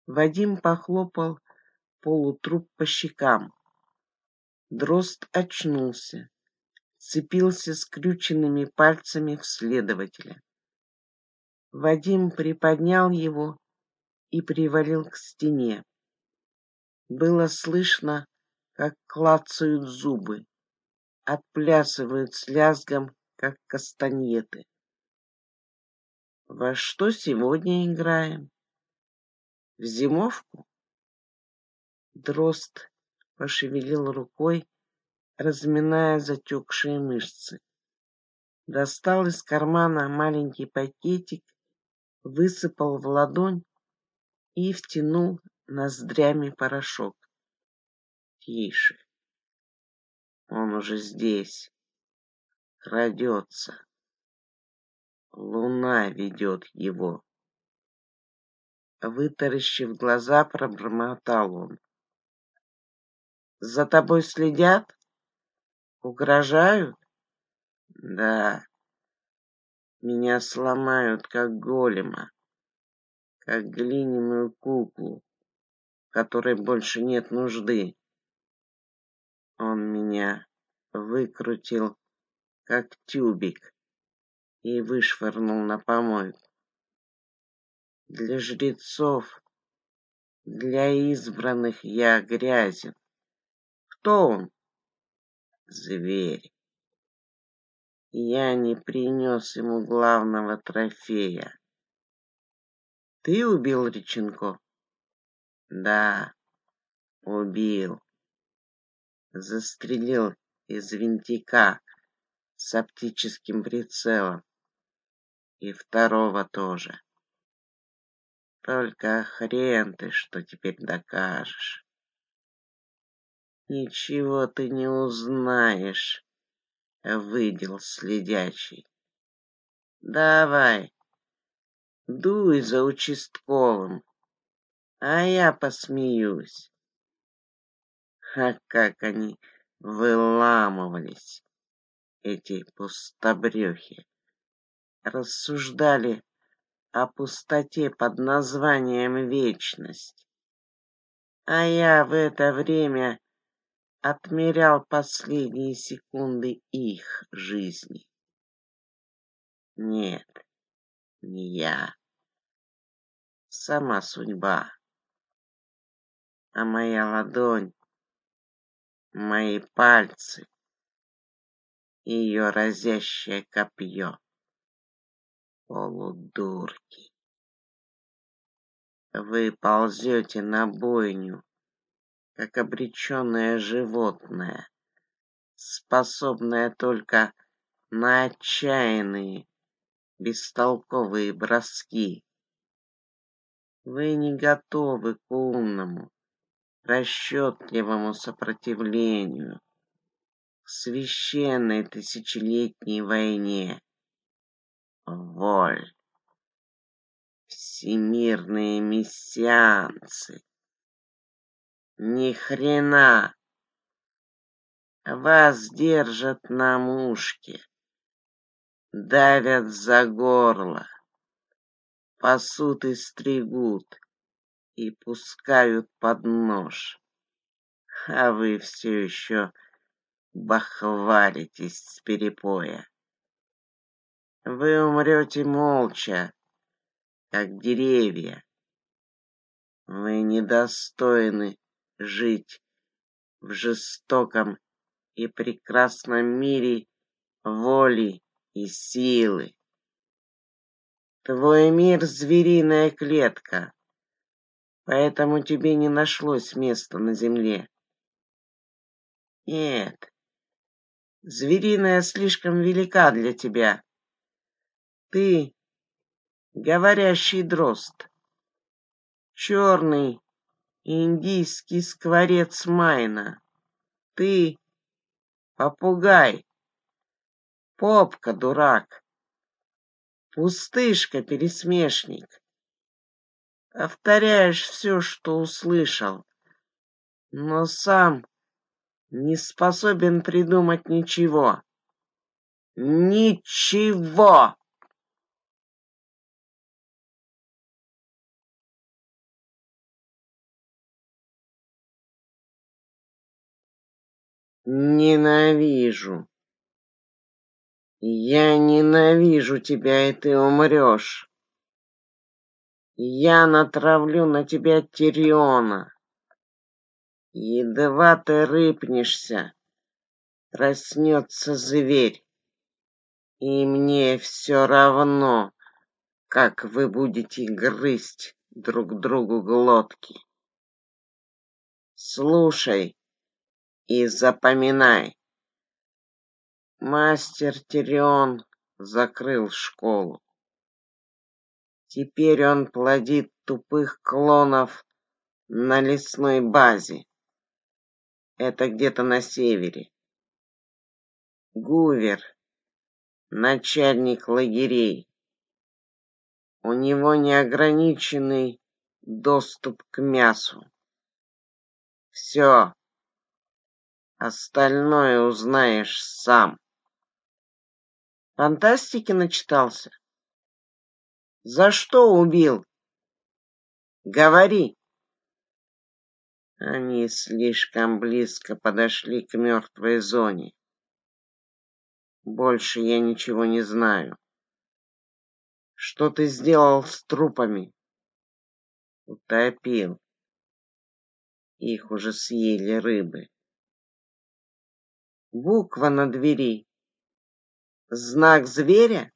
Вадим похлопал полутруп по щекам. Дрозд очнулся цепился скрюченными пальцами в следователя. Вадим приподнял его и привалил к стене. Было слышно, как клацают зубы, отплясывают с лязгом, как кастаньеты. Во что сегодня играем? В зимовку? Дрозд пошевелил рукой, разминая затекшие мышцы. Достал из кармана маленький пакетик, высыпал в ладонь и втянул ноздрями порошок. Тише. Он уже здесь. Крадется. Луна ведет его. Вытаращив глаза, пробормотал он. За тобой следят? Угрожают? Да. Меня сломают, как голема, как глиняную куклу, которой больше нет нужды. Он меня выкрутил как тюбик, и вышвырнул на помойку. Для жрецов, для избранных я грязен. Кто он? Зверь. Я не принес ему главного трофея. Ты убил Реченко? Да, убил. Застрелил из винтика с оптическим прицелом. И второго тоже. Только хрен ты, что теперь докажешь. Ничего ты не узнаешь, выдел следячий. Давай, дуй за участковым, а я посмеюсь. А как они выламывались, эти пустобрехи, рассуждали о пустоте под названием вечность. А я в это время отмерял последние секунды их жизни. Нет, не я. Сама судьба. А моя ладонь, мои пальцы, ее разящее копье. Полудурки. Вы ползете на бойню, как обреченное животное, способное только на отчаянные, бестолковые броски. Вы не готовы к умному, расчетливому сопротивлению, к священной тысячелетней войне. Воль. Всемирные мессианцы. Ни хрена. Вас держат на мушке, давят за горло, пасут и стригут и пускают под нож. А вы все еще бахвалитесь с перепоя. Вы умрете молча, как деревья. Вы недостойны жить в жестоком и прекрасном мире воли и силы. Твой мир — звериная клетка, поэтому тебе не нашлось места на земле. Нет, звериная слишком велика для тебя. Ты — говорящий дрозд, черный индийский скворец Майна. Ты — попугай, попка, дурак, пустышка-пересмешник. Повторяешь все, что услышал, но сам не способен придумать ничего. Ничего! Ненавижу. Я ненавижу тебя, и ты умрешь. Я натравлю на тебя Тириона. Едва ты рыпнешься, проснется зверь. И мне все равно, как вы будете грызть друг другу глотки. Слушай, и запоминай. Мастер Тирион закрыл школу. Теперь он плодит тупых клонов на лесной базе. Это где-то на севере. Гувер, начальник лагерей. У него неограниченный доступ к мясу. Все, Остальное узнаешь сам. Фантастики начитался? За что убил? Говори. Они слишком близко подошли к мертвой зоне. Больше я ничего не знаю. Что ты сделал с трупами? Утопил. Их уже съели рыбы. Буква на двери. Знак зверя?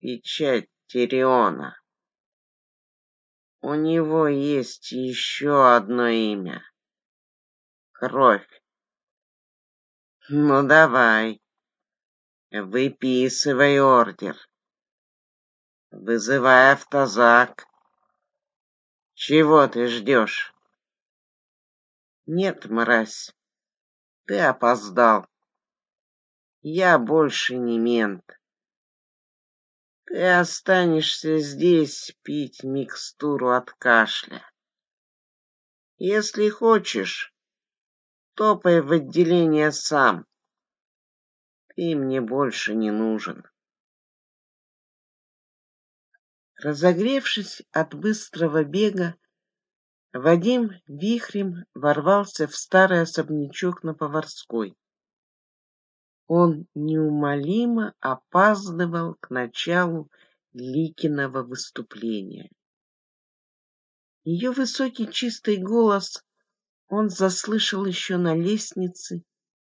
Печать Тириона. У него есть еще одно имя. Кровь. Ну давай, выписывай ордер. Вызывай автозак. Чего ты ждешь? Нет, мразь, ты опоздал. Я больше не мент. Ты останешься здесь пить микстуру от кашля. Если хочешь, топай в отделение сам. Ты мне больше не нужен. Разогревшись от быстрого бега, Вадим вихрем ворвался в старый особнячок на Поварской. Он неумолимо опаздывал к началу Ликиного выступления. Ее высокий чистый голос он заслышал еще на лестнице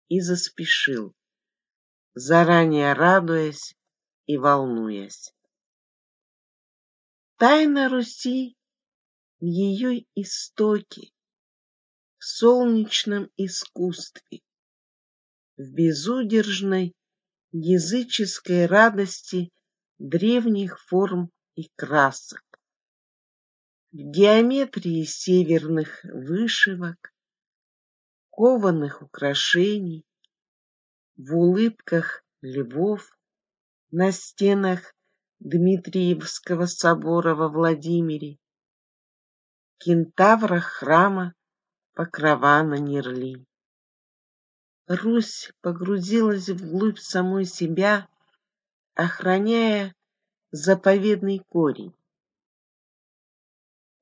и заспешил, заранее радуясь и волнуясь. Тайна Руси ее истоке, в солнечном искусстве, в безудержной языческой радости древних форм и красок, в геометрии северных вышивок, кованых украшений, в улыбках львов на стенах Дмитриевского собора во Владимире, кентаврах храма Покрова на Нерли. Русь погрузилась вглубь самой себя, охраняя заповедный корень.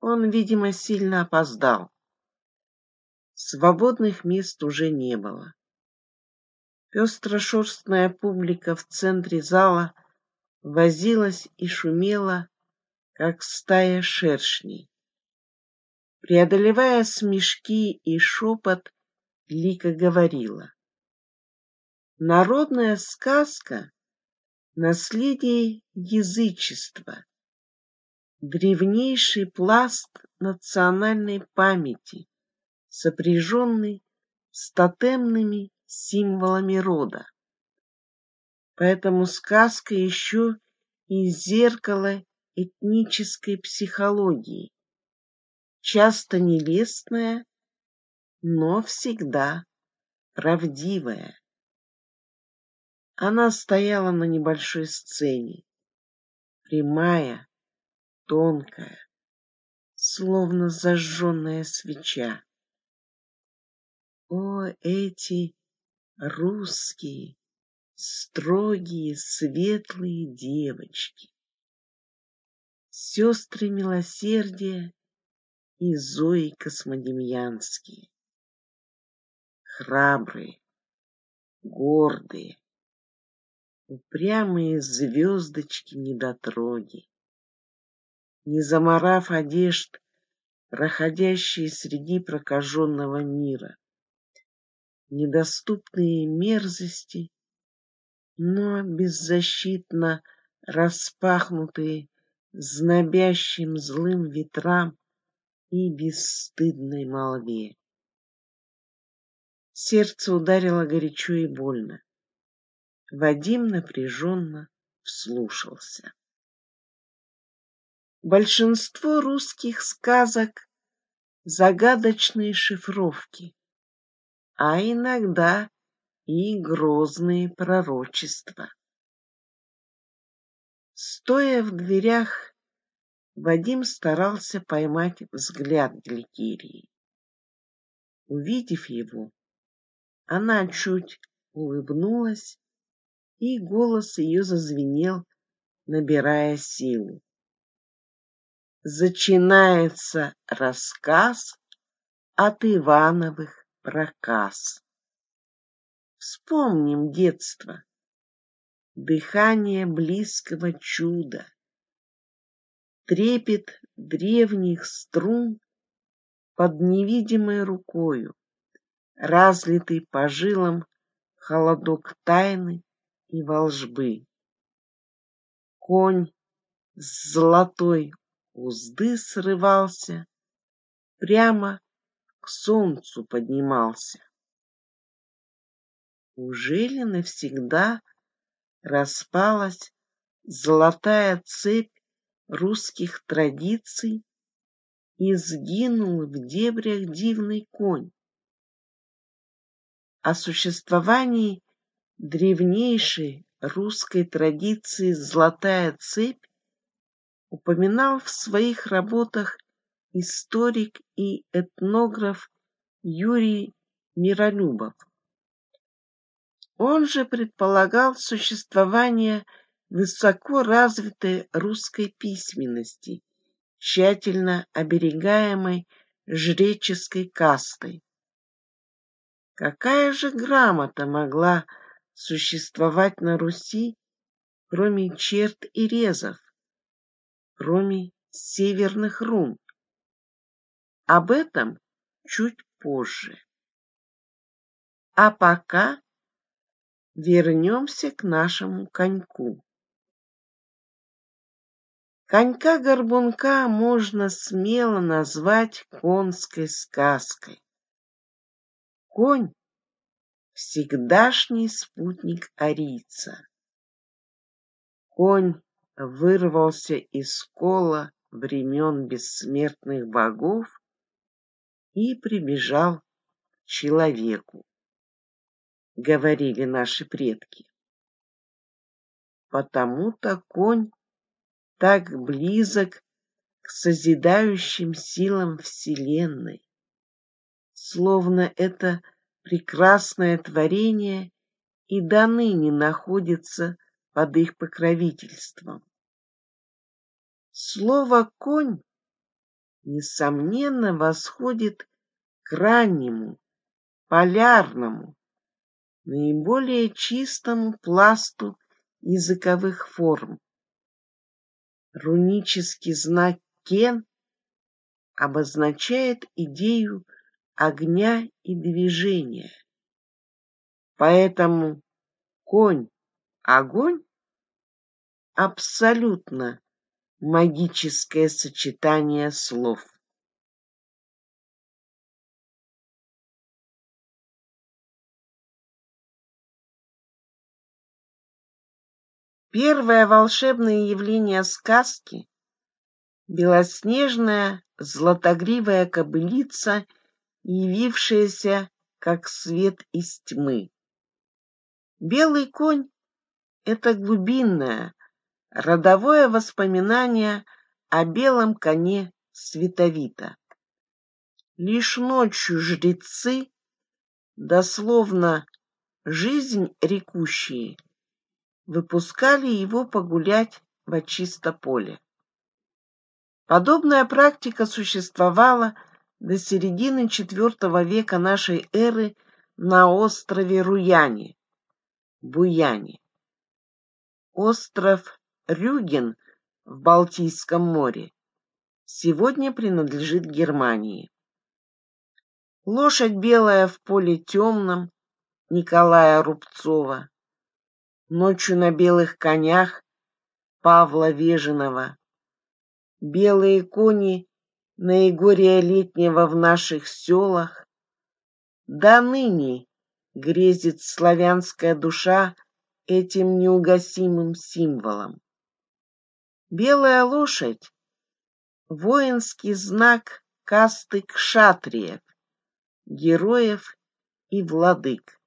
Он, видимо, сильно опоздал. Свободных мест уже не было. Пестрошерстная публика в центре зала возилась и шумела, как стая шершней. Преодолевая смешки и шепот, Лика говорила. Народная сказка — наследие язычества, древнейший пласт национальной памяти, сопряженный с тотемными символами рода. Поэтому сказка еще и зеркало этнической психологии, часто нелестная, но всегда правдивая. Она стояла на небольшой сцене, прямая, тонкая, словно зажженная свеча. О, эти русские, строгие, светлые девочки, сестры милосердия и Зои Космодемьянские, храбрые, гордые, упрямые звездочки-недотроги, не заморав одежд, проходящие среди прокаженного мира, недоступные мерзости но беззащитно распахнутые знобящим злым ветрам и бесстыдной молве. Сердце ударило горячо и больно. Вадим напряженно вслушался. Большинство русских сказок — загадочные шифровки, а иногда и грозные пророчества. Стоя в дверях, Вадим старался поймать взгляд Гликерии. Увидев его, она чуть улыбнулась, и голос ее зазвенел, набирая силу. Зачинается рассказ от Ивановых проказ. Вспомним детство, дыхание близкого чуда, трепет древних струн под невидимой рукою, разлитый по жилам холодок тайны и волжбы. Конь с золотой узды срывался, прямо к солнцу поднимался. Ужели навсегда распалась золотая цепь русских традиций и сгинул в дебрях дивный конь? О существовании древнейшей русской традиции «Золотая цепь» упоминал в своих работах историк и этнограф Юрий Миролюбов. Он же предполагал существование высоко развитой русской письменности, тщательно оберегаемой жреческой кастой. Какая же грамота могла существовать на Руси, кроме черт и резов, кроме северных рун? Об этом чуть позже. А пока вернемся к нашему коньку. Конька-горбунка можно смело назвать конской сказкой. Конь — всегдашний спутник арийца. Конь вырвался из кола времен бессмертных богов и прибежал к человеку, говорили наши предки. Потому-то конь так близок к созидающим силам Вселенной словно это прекрасное творение и до ныне находится под их покровительством. Слово «конь» несомненно восходит к раннему, полярному, наиболее чистому пласту языковых форм. Рунический знак «кен» обозначает идею огня и движения. Поэтому конь-огонь абсолютно магическое сочетание слов. Первое волшебное явление сказки — белоснежная златогривая кобылица — явившаяся как свет из тьмы. Белый конь — это глубинное, родовое воспоминание о белом коне Световита. Лишь ночью жрецы, дословно жизнь рекущие, выпускали его погулять в очисто поле. Подобная практика существовала до середины IV века нашей эры на острове Руяне, Буяне. Остров Рюген в Балтийском море сегодня принадлежит Германии. Лошадь белая в поле темном Николая Рубцова, ночью на белых конях Павла Веженова, белые кони наигория летнего в наших селах, до ныне грезит славянская душа этим неугасимым символом. Белая лошадь — воинский знак касты кшатриев, героев и владык.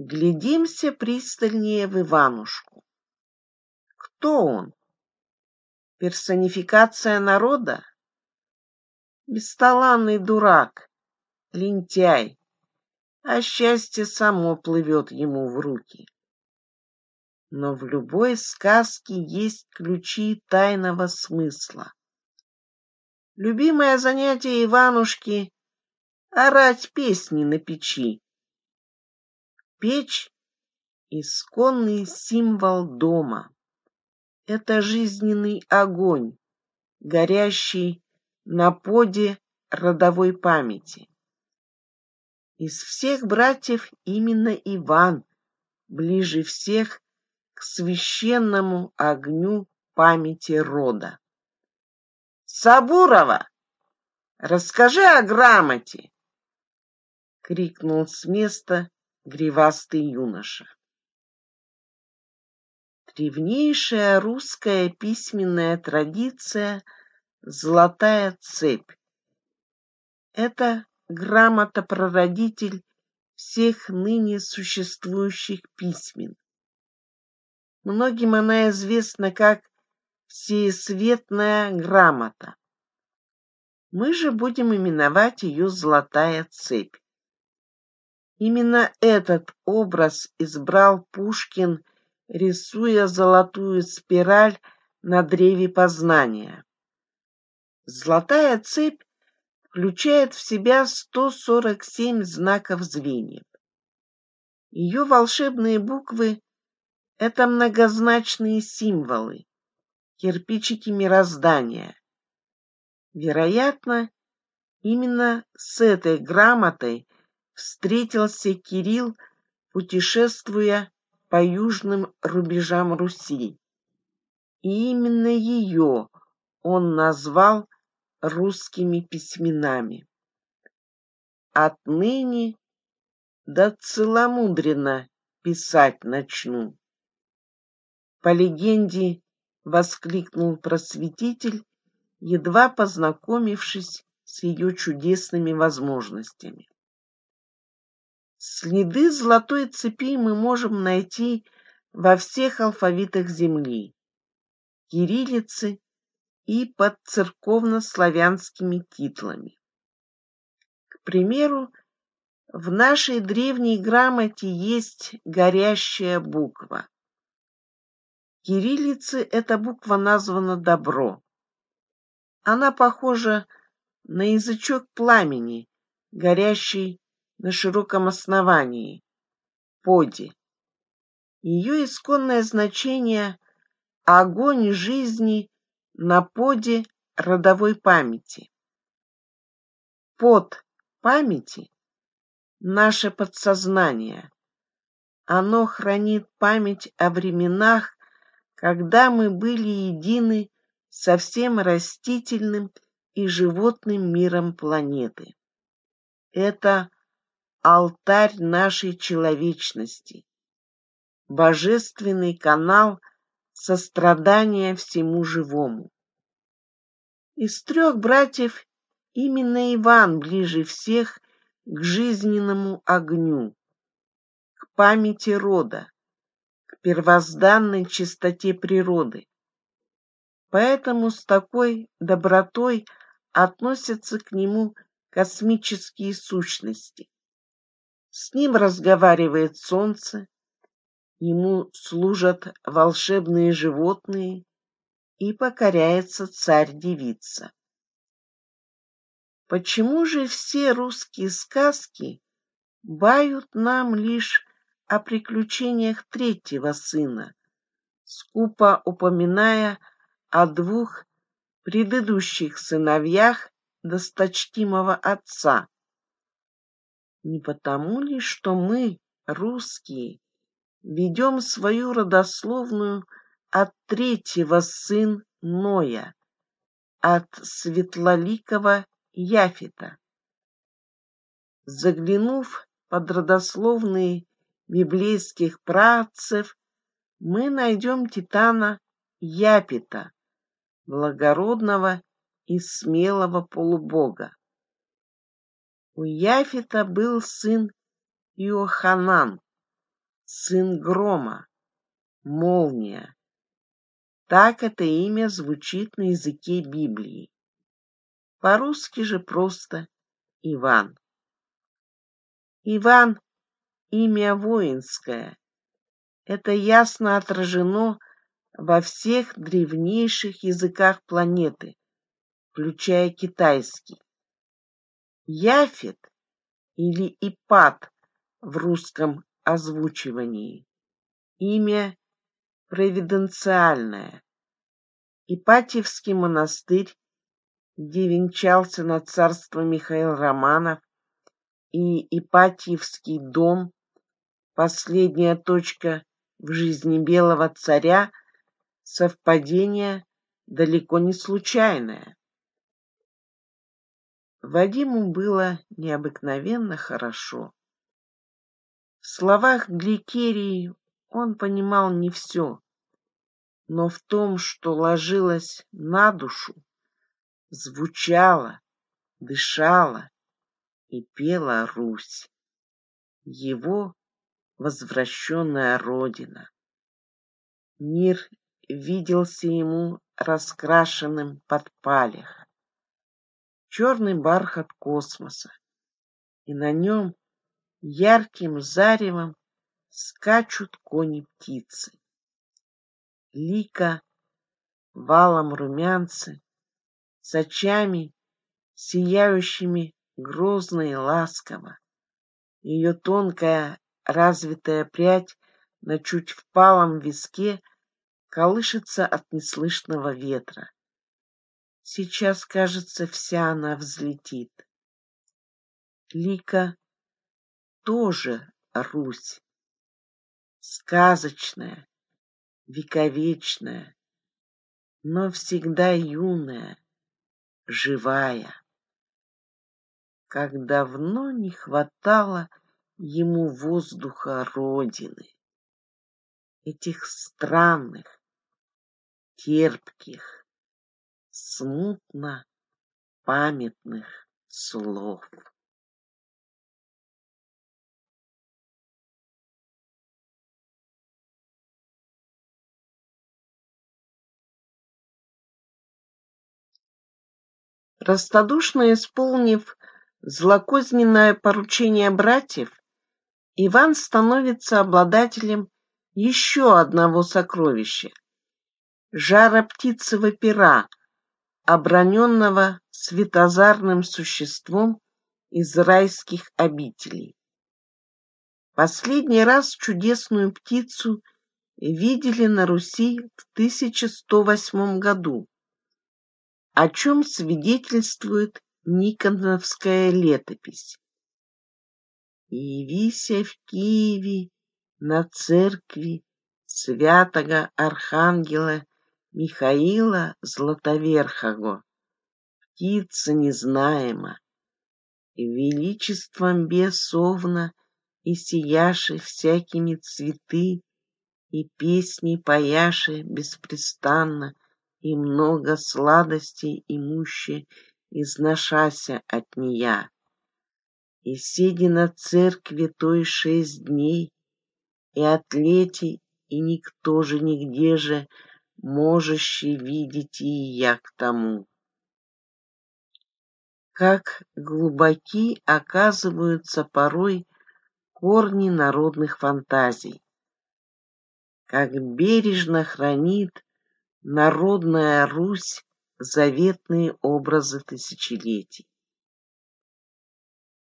Глядимся пристальнее в Иванушку. Кто он? Персонификация народа? Бесталанный дурак, лентяй, а счастье само плывет ему в руки. Но в любой сказке есть ключи тайного смысла. Любимое занятие Иванушки — орать песни на печи, Печь — исконный символ дома. Это жизненный огонь, горящий на поде родовой памяти. Из всех братьев именно Иван ближе всех к священному огню памяти рода. Сабурова, расскажи о грамоте, крикнул с места гривастый юноша. Древнейшая русская письменная традиция «Золотая цепь». Это грамота-прародитель всех ныне существующих письмен. Многим она известна как всесветная грамота. Мы же будем именовать ее «Золотая цепь». Именно этот образ избрал Пушкин, рисуя золотую спираль на древе познания. Золотая цепь включает в себя 147 знаков звеньев. Ее волшебные буквы — это многозначные символы, кирпичики мироздания. Вероятно, именно с этой грамотой встретился Кирилл, путешествуя по южным рубежам Руси. И именно ее он назвал русскими письменами. Отныне да целомудренно писать начну. По легенде воскликнул просветитель, едва познакомившись с ее чудесными возможностями. Следы золотой цепи мы можем найти во всех алфавитах Земли, кириллицы и под церковно-славянскими титлами. К примеру, в нашей древней грамоте есть горящая буква. В кириллице эта буква названа «добро». Она похожа на язычок пламени, горящий на широком основании, поде. Ее исконное значение — огонь жизни на поде родовой памяти. Под памяти — наше подсознание. Оно хранит память о временах, когда мы были едины со всем растительным и животным миром планеты. Это алтарь нашей человечности, божественный канал сострадания всему живому. Из трех братьев именно Иван ближе всех к жизненному огню, к памяти рода, к первозданной чистоте природы. Поэтому с такой добротой относятся к нему космические сущности. С ним разговаривает солнце, ему служат волшебные животные и покоряется царь-девица. Почему же все русские сказки бают нам лишь о приключениях третьего сына, скупо упоминая о двух предыдущих сыновьях досточтимого отца? Не потому ли, что мы, русские, ведем свою родословную от третьего сын Ноя, от светлоликого Яфита? Заглянув под родословные библейских праотцев, мы найдем титана Япита, благородного и смелого полубога. У Яфета был сын Иоханан, сын грома, молния. Так это имя звучит на языке Библии. По-русски же просто Иван. Иван — имя воинское. Это ясно отражено во всех древнейших языках планеты, включая китайский. Яфет или Ипат в русском озвучивании. Имя провиденциальное. Ипатьевский монастырь, где венчался на царство Михаил Романов, и Ипатьевский дом, последняя точка в жизни белого царя, совпадение далеко не случайное. Вадиму было необыкновенно хорошо. В словах Гликерии он понимал не все, но в том, что ложилось на душу, звучало, дышала и пела Русь, его возвращенная родина. Мир виделся ему раскрашенным под палех черный бархат космоса, и на нем ярким заревом скачут кони-птицы. Лика валом румянцы, с очами, сияющими грозно и ласково. Ее тонкая развитая прядь на чуть впалом виске колышется от неслышного ветра. Сейчас, кажется, вся она взлетит. Лика тоже Русь. Сказочная, вековечная, но всегда юная, живая. Как давно не хватало ему воздуха Родины, этих странных, терпких, смутно памятных слов. Простодушно исполнив злокозненное поручение братьев, Иван становится обладателем еще одного сокровища — жара птицего пера, оброненного светозарным существом из райских обителей. Последний раз чудесную птицу видели на Руси в 1108 году, о чем свидетельствует Никоновская летопись. «Явися в Киеве на церкви святого архангела Михаила Златоверхого, птица незнаема, величеством бесовна и сияши всякими цветы, и песни паяши беспрестанно, и много сладостей имуще изношася от нея. И сиди на церкви той шесть дней, и атлети, и никто же нигде же можущий видеть и я к тому. Как глубоки оказываются порой корни народных фантазий, как бережно хранит народная Русь заветные образы тысячелетий.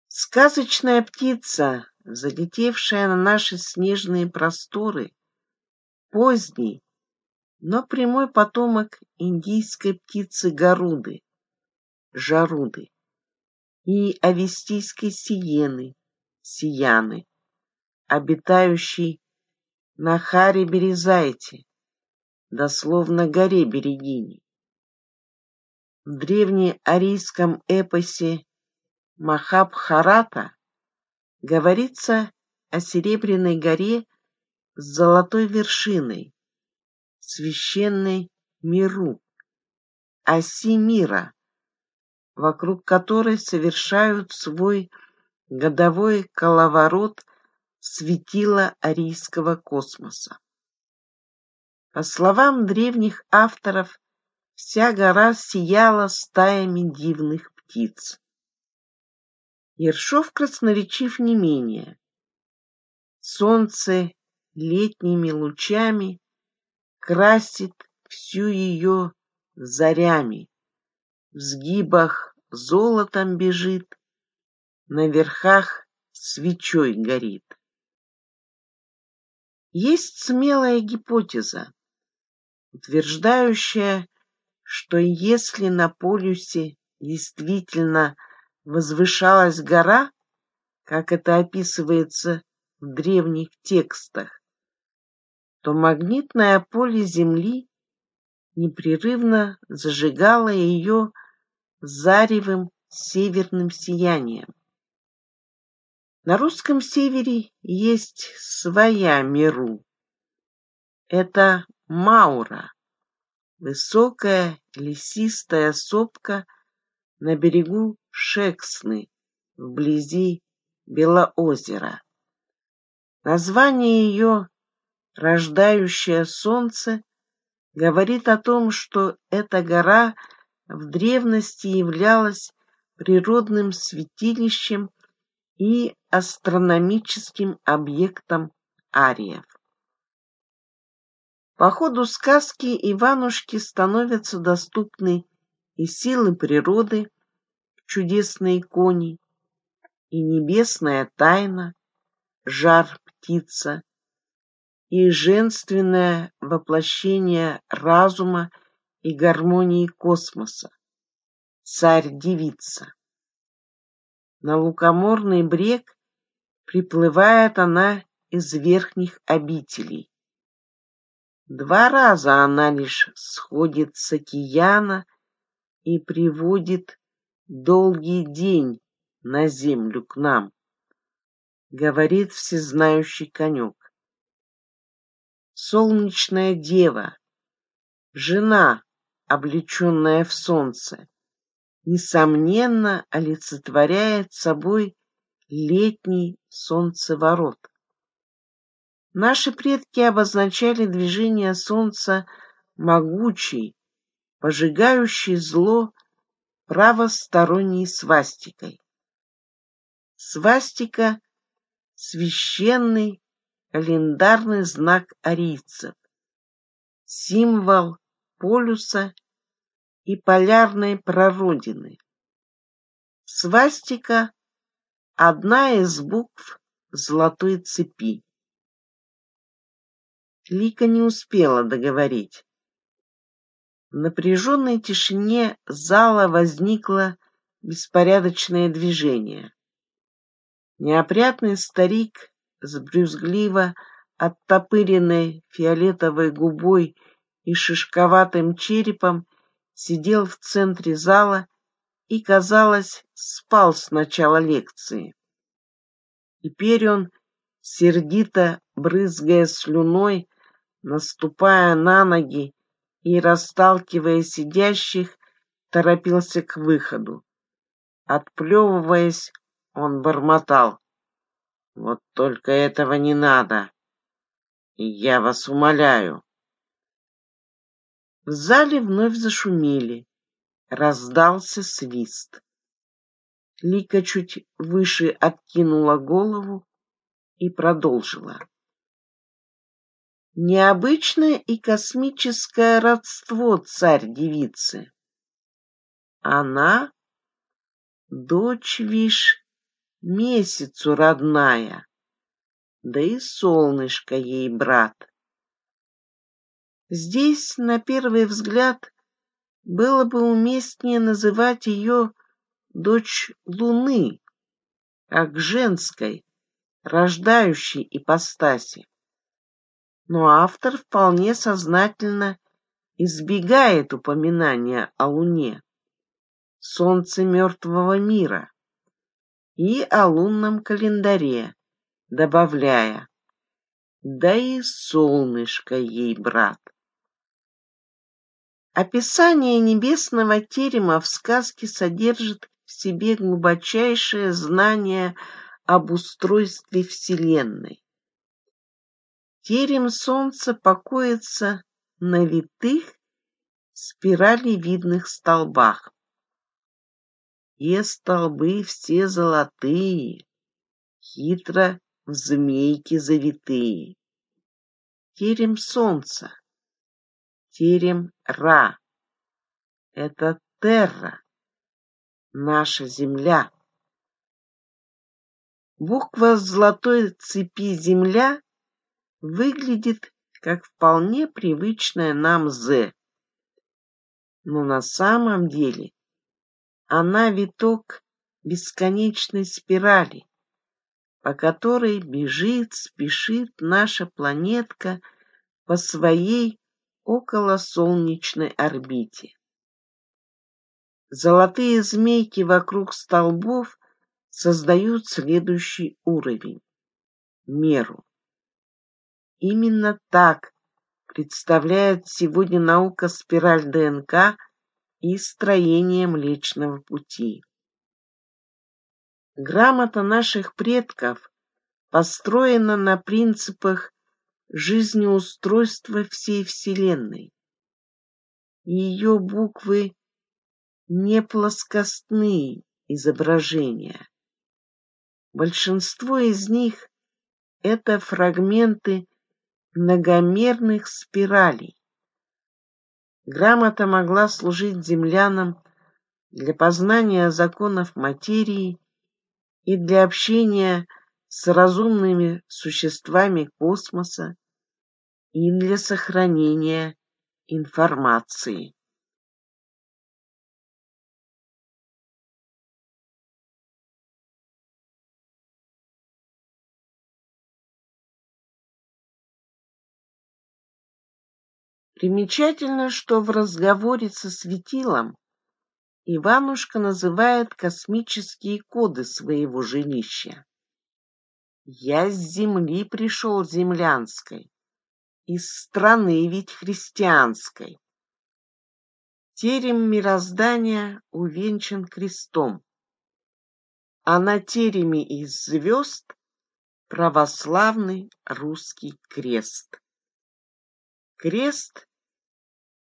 Сказочная птица, залетевшая на наши снежные просторы, поздний, но прямой потомок индийской птицы Гаруды, Жаруды, и авестийской сиены, Сияны, обитающей на Харе Березайте, дословно горе Берегини. В древнеарийском эпосе Махабхарата говорится о Серебряной горе с золотой вершиной, священной миру, оси мира, вокруг которой совершают свой годовой коловорот светила арийского космоса. По словам древних авторов, вся гора сияла стаями дивных птиц. Ершов красноречив не менее. Солнце летними лучами красит всю ее зарями, в сгибах золотом бежит, на верхах свечой горит. Есть смелая гипотеза, утверждающая, что если на полюсе действительно возвышалась гора, как это описывается в древних текстах, то магнитное поле Земли непрерывно зажигало ее заревым северным сиянием. На русском севере есть своя Меру. Это Маура, высокая лесистая сопка на берегу Шексны, вблизи Белоозера. Название ее «Рождающее солнце» говорит о том, что эта гора в древности являлась природным святилищем и астрономическим объектом ариев. По ходу сказки Иванушке становятся доступны и силы природы, чудесные кони, и небесная тайна, жар птица, и женственное воплощение разума и гармонии космоса, царь-девица. На лукоморный брег приплывает она из верхних обителей. Два раза она лишь сходит с океана и приводит долгий день на землю к нам, говорит всезнающий конек. Солнечная дева, жена, облеченная в солнце, несомненно олицетворяет собой летний солнцеворот. Наши предки обозначали движение солнца могучей, пожигающей зло правосторонней свастикой. Свастика — священный календарный знак арийцев, символ полюса и полярной прародины. Свастика — одна из букв золотой цепи. Лика не успела договорить. В напряженной тишине зала возникло беспорядочное движение. Неопрятный старик с брюзгливо оттопыренной фиолетовой губой и шишковатым черепом сидел в центре зала и, казалось, спал с начала лекции. Теперь он, сердито брызгая слюной, наступая на ноги и расталкивая сидящих, торопился к выходу. Отплевываясь, он бормотал. Вот только этого не надо. Я вас умоляю. В зале вновь зашумели. Раздался свист. Лика чуть выше откинула голову и продолжила. Необычное и космическое родство царь-девицы. Она — дочь Виш месяцу родная, да и солнышко ей брат. Здесь, на первый взгляд, было бы уместнее называть ее дочь Луны, как женской, рождающей ипостаси. Но автор вполне сознательно избегает упоминания о Луне, Солнце мертвого мира и о лунном календаре, добавляя «Да и солнышко ей, брат». Описание небесного терема в сказке содержит в себе глубочайшее знание об устройстве Вселенной. Терем солнца покоится на витых спиралевидных столбах. И столбы все золотые, хитро в змейке завитые. Терем солнца, терем Ра. Это Терра, наша земля. Буква золотой цепи земля выглядит как вполне привычная нам «З». Но на самом деле она виток бесконечной спирали, по которой бежит, спешит наша планетка по своей околосолнечной орбите. Золотые змейки вокруг столбов создают следующий уровень — меру. Именно так представляет сегодня наука спираль ДНК и строение Млечного Пути. Грамота наших предков построена на принципах жизнеустройства всей Вселенной. Ее буквы не плоскостные изображения. Большинство из них — это фрагменты многомерных спиралей. Грамота могла служить землянам для познания законов материи и для общения с разумными существами космоса и для сохранения информации. Примечательно, что в разговоре со светилом Иванушка называет космические коды своего жилища. Я с земли пришел землянской, из страны ведь христианской. Терем мироздания увенчан крестом, а на тереме из звезд православный русский крест. Крест —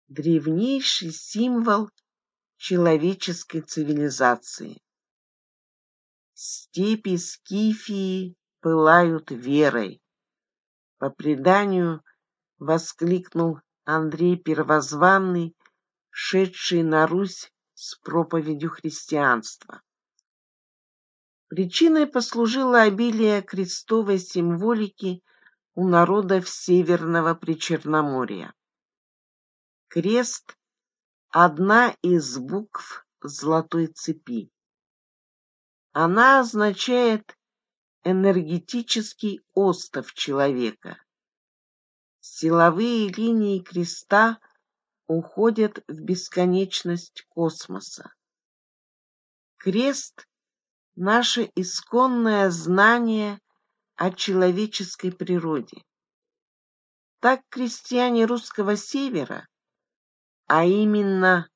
древнейший символ человеческой цивилизации. Степи Скифии пылают верой. По преданию воскликнул Андрей Первозванный, шедший на Русь с проповедью христианства. Причиной послужило обилие крестовой символики у народов Северного Причерноморья. Крест — одна из букв золотой цепи. Она означает энергетический остов человека. Силовые линии креста уходят в бесконечность космоса. Крест — наше исконное знание о человеческой природе. Так крестьяне русского севера, а именно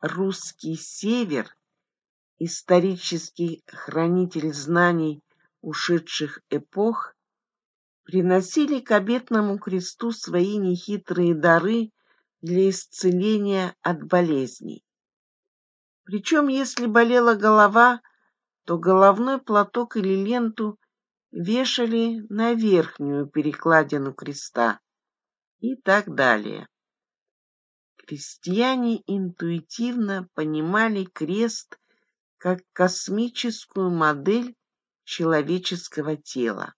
русский север, исторический хранитель знаний ушедших эпох, приносили к обетному кресту свои нехитрые дары для исцеления от болезней. Причем, если болела голова, то головной платок или ленту вешали на верхнюю перекладину креста и так далее. Крестьяне интуитивно понимали крест как космическую модель человеческого тела.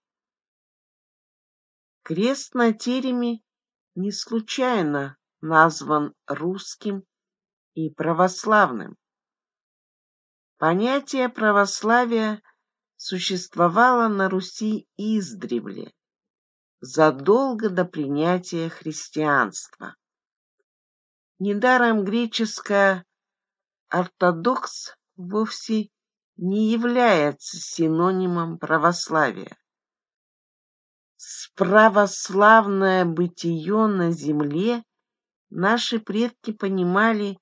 Крест на тереме не случайно назван русским и православным. Понятие православия – существовала на Руси издревле, задолго до принятия христианства. Недаром греческое «ортодокс» вовсе не является синонимом православия. Православное бытие на земле наши предки понимали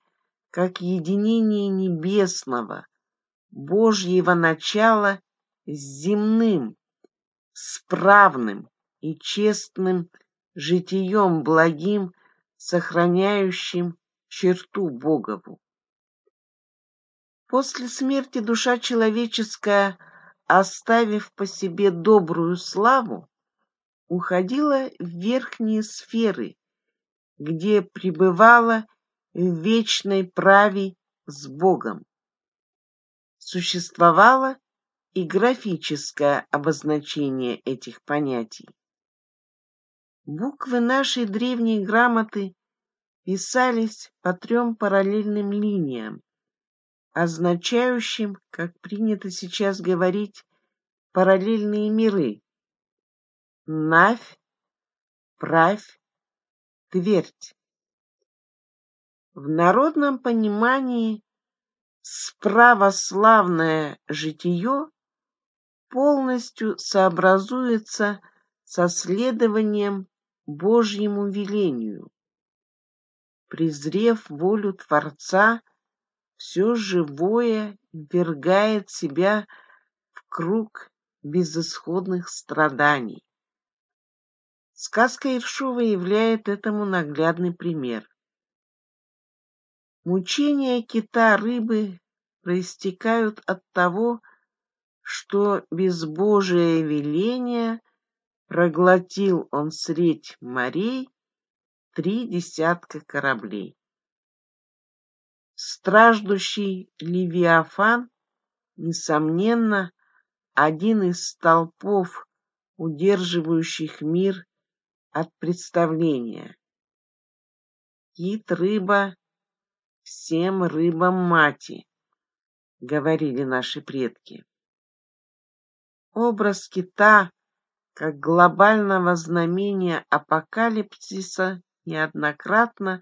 как единение небесного, Божьего начала с земным, справным и честным житием благим, сохраняющим черту Богову. После смерти душа человеческая, оставив по себе добрую славу, уходила в верхние сферы, где пребывала в вечной праве с Богом. Существовала и графическое обозначение этих понятий. Буквы нашей древней грамоты писались по трем параллельным линиям, означающим, как принято сейчас говорить, параллельные миры. Навь, правь, твердь. В народном понимании справославное житие полностью сообразуется со следованием Божьему велению. Презрев волю Творца, все живое ввергает себя в круг безысходных страданий. Сказка Иршова являет этому наглядный пример. Мучения кита рыбы проистекают от того, что без Божия веления проглотил он средь морей три десятка кораблей. Страждущий Левиафан, несомненно, один из столпов, удерживающих мир от представления. Кит, рыба, всем рыбам мати, говорили наши предки. Образ кита как глобального знамения апокалипсиса неоднократно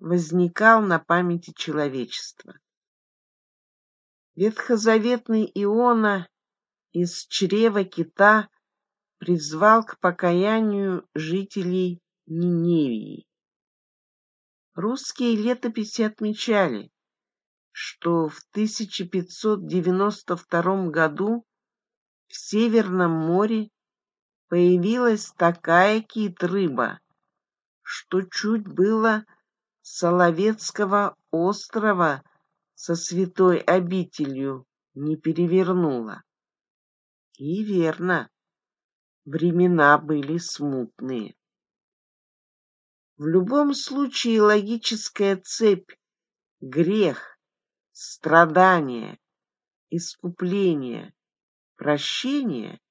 возникал на памяти человечества. Ветхозаветный Иона из чрева кита призвал к покаянию жителей Ниневии. Русские летописи отмечали, что в 1592 году в Северном море появилась такая кит-рыба, что чуть было Соловецкого острова со святой обителью не перевернула. И верно, времена были смутные. В любом случае логическая цепь грех, страдание, искупление Прощение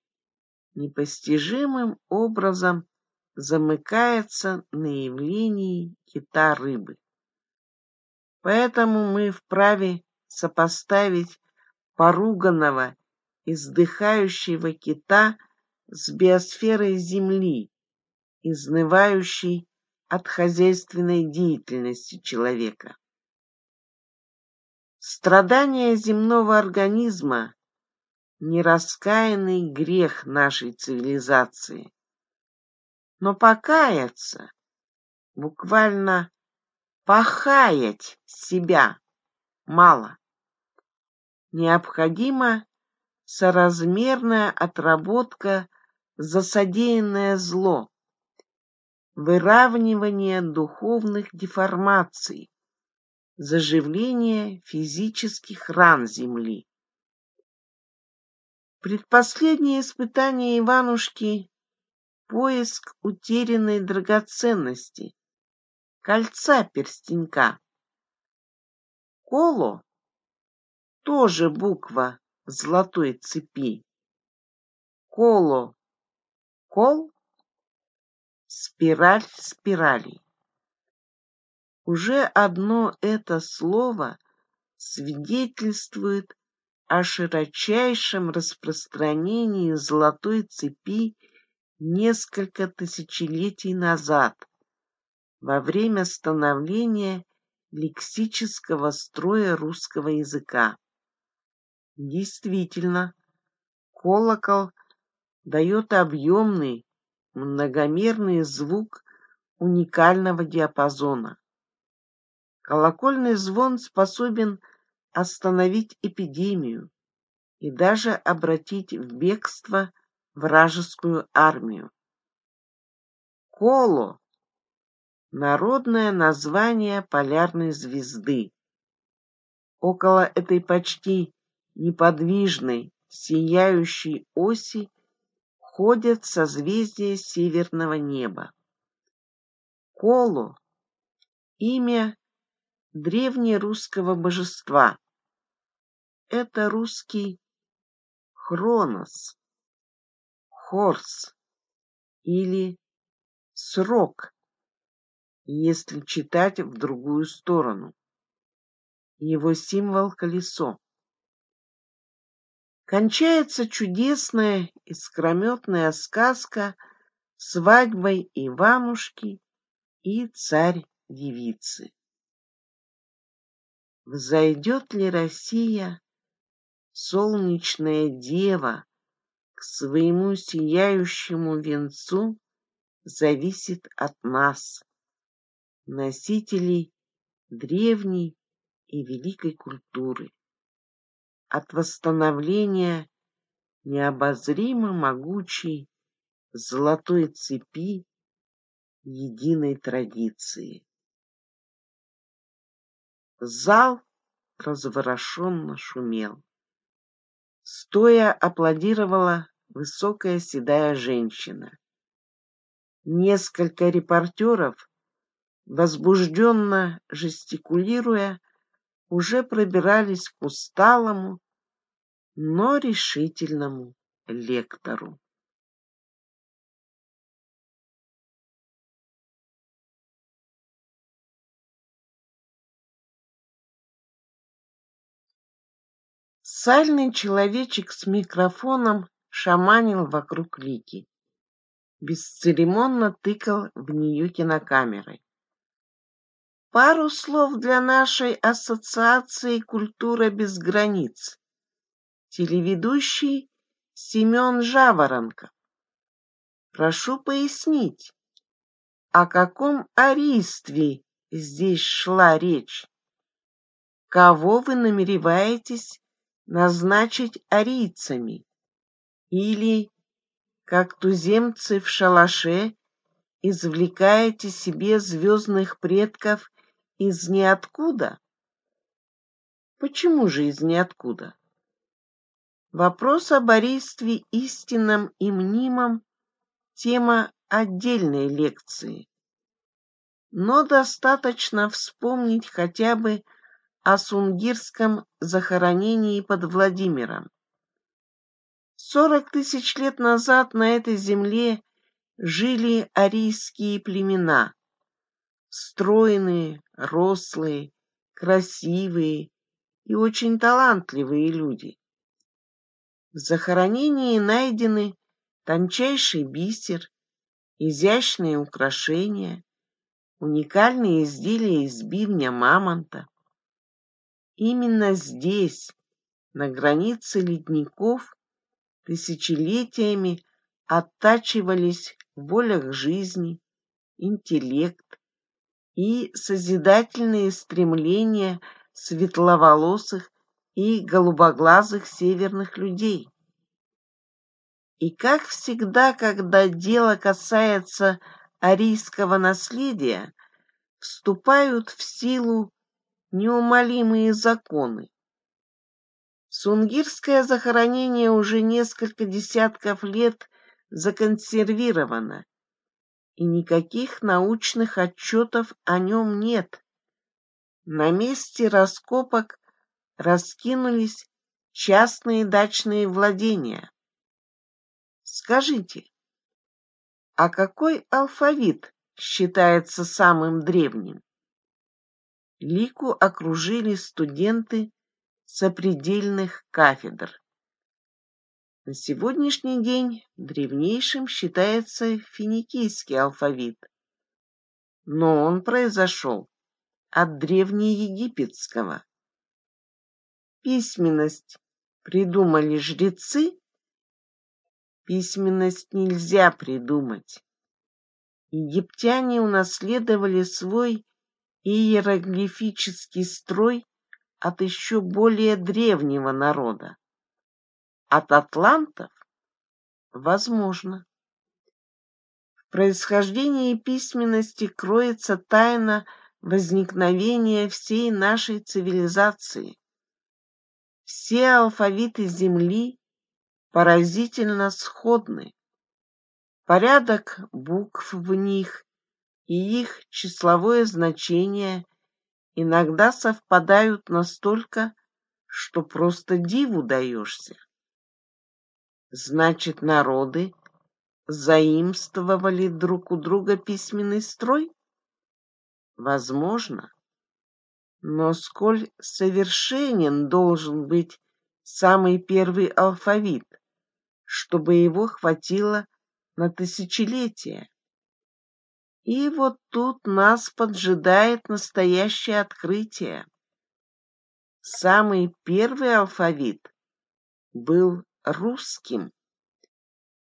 непостижимым образом замыкается на явлении кита-рыбы. Поэтому мы вправе сопоставить поруганного, издыхающего кита с биосферой Земли, изнывающей от хозяйственной деятельности человека. Страдания земного организма нераскаянный грех нашей цивилизации. Но покаяться, буквально похаять себя мало. Необходима соразмерная отработка за содеянное зло, выравнивание духовных деформаций, заживление физических ран земли. Предпоследнее испытание Иванушки — поиск утерянной драгоценности, кольца перстенька. Коло — тоже буква золотой цепи. Коло — кол, спираль спирали. Уже одно это слово свидетельствует о широчайшем распространении золотой цепи несколько тысячелетий назад, во время становления лексического строя русского языка. Действительно, колокол дает объемный, многомерный звук уникального диапазона. Колокольный звон способен остановить эпидемию и даже обратить в бегство вражескую армию. Коло — народное название полярной звезды. Около этой почти неподвижной, сияющей оси ходят созвездия северного неба. Коло — имя древнерусского божества. Это русский Хронос, Хорс или срок, если читать в другую сторону. Его символ — колесо. Кончается чудесная искрометная сказка свадьбой Иванушки и царь-девицы. Взойдет ли Россия, солнечная дева, к своему сияющему венцу, зависит от нас, носителей древней и великой культуры, от восстановления необозримо могучей золотой цепи единой традиции. Зал разворошенно шумел. Стоя аплодировала высокая седая женщина. Несколько репортеров, возбужденно жестикулируя, уже пробирались к усталому, но решительному лектору. Сальный человечек с микрофоном шаманил вокруг Лики. Бесцеремонно тыкал в нее кинокамерой. Пару слов для нашей ассоциации «Культура без границ». Телеведущий Семен Жаворонков. Прошу пояснить, о каком аристве здесь шла речь? Кого вы намереваетесь назначить арийцами или, как туземцы в шалаше, извлекаете себе звездных предков из ниоткуда? Почему же из ниоткуда? Вопрос об арийстве истинном и мнимом – тема отдельной лекции. Но достаточно вспомнить хотя бы о сунгирском захоронении под Владимиром. Сорок тысяч лет назад на этой земле жили арийские племена. Стройные, рослые, красивые и очень талантливые люди. В захоронении найдены тончайший бисер, изящные украшения, уникальные изделия из бивня мамонта, Именно здесь, на границе ледников, тысячелетиями оттачивались воля к жизни, интеллект и созидательные стремления светловолосых и голубоглазых северных людей. И как всегда, когда дело касается арийского наследия, вступают в силу неумолимые законы. Сунгирское захоронение уже несколько десятков лет законсервировано, и никаких научных отчетов о нем нет. На месте раскопок раскинулись частные дачные владения. Скажите, а какой алфавит считается самым древним? Лику окружили студенты сопредельных кафедр. На сегодняшний день древнейшим считается финикийский алфавит, но он произошел от древнеегипетского. Письменность придумали жрецы, письменность нельзя придумать. Египтяне унаследовали свой иероглифический строй от еще более древнего народа. От атлантов? Возможно. В происхождении письменности кроется тайна возникновения всей нашей цивилизации. Все алфавиты Земли поразительно сходны. Порядок букв в них и их числовое значение иногда совпадают настолько, что просто диву даешься. Значит, народы заимствовали друг у друга письменный строй? Возможно. Но сколь совершенен должен быть самый первый алфавит, чтобы его хватило на тысячелетия. И вот тут нас поджидает настоящее открытие. Самый первый алфавит был русским.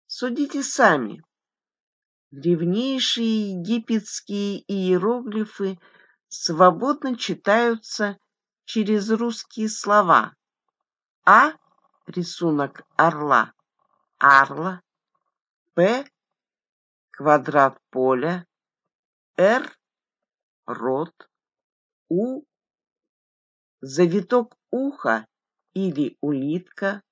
Судите сами. Древнейшие египетские иероглифы свободно читаются через русские слова. А — рисунок орла, арла, П — квадрат поля, Р — рот, У — завиток уха или улитка,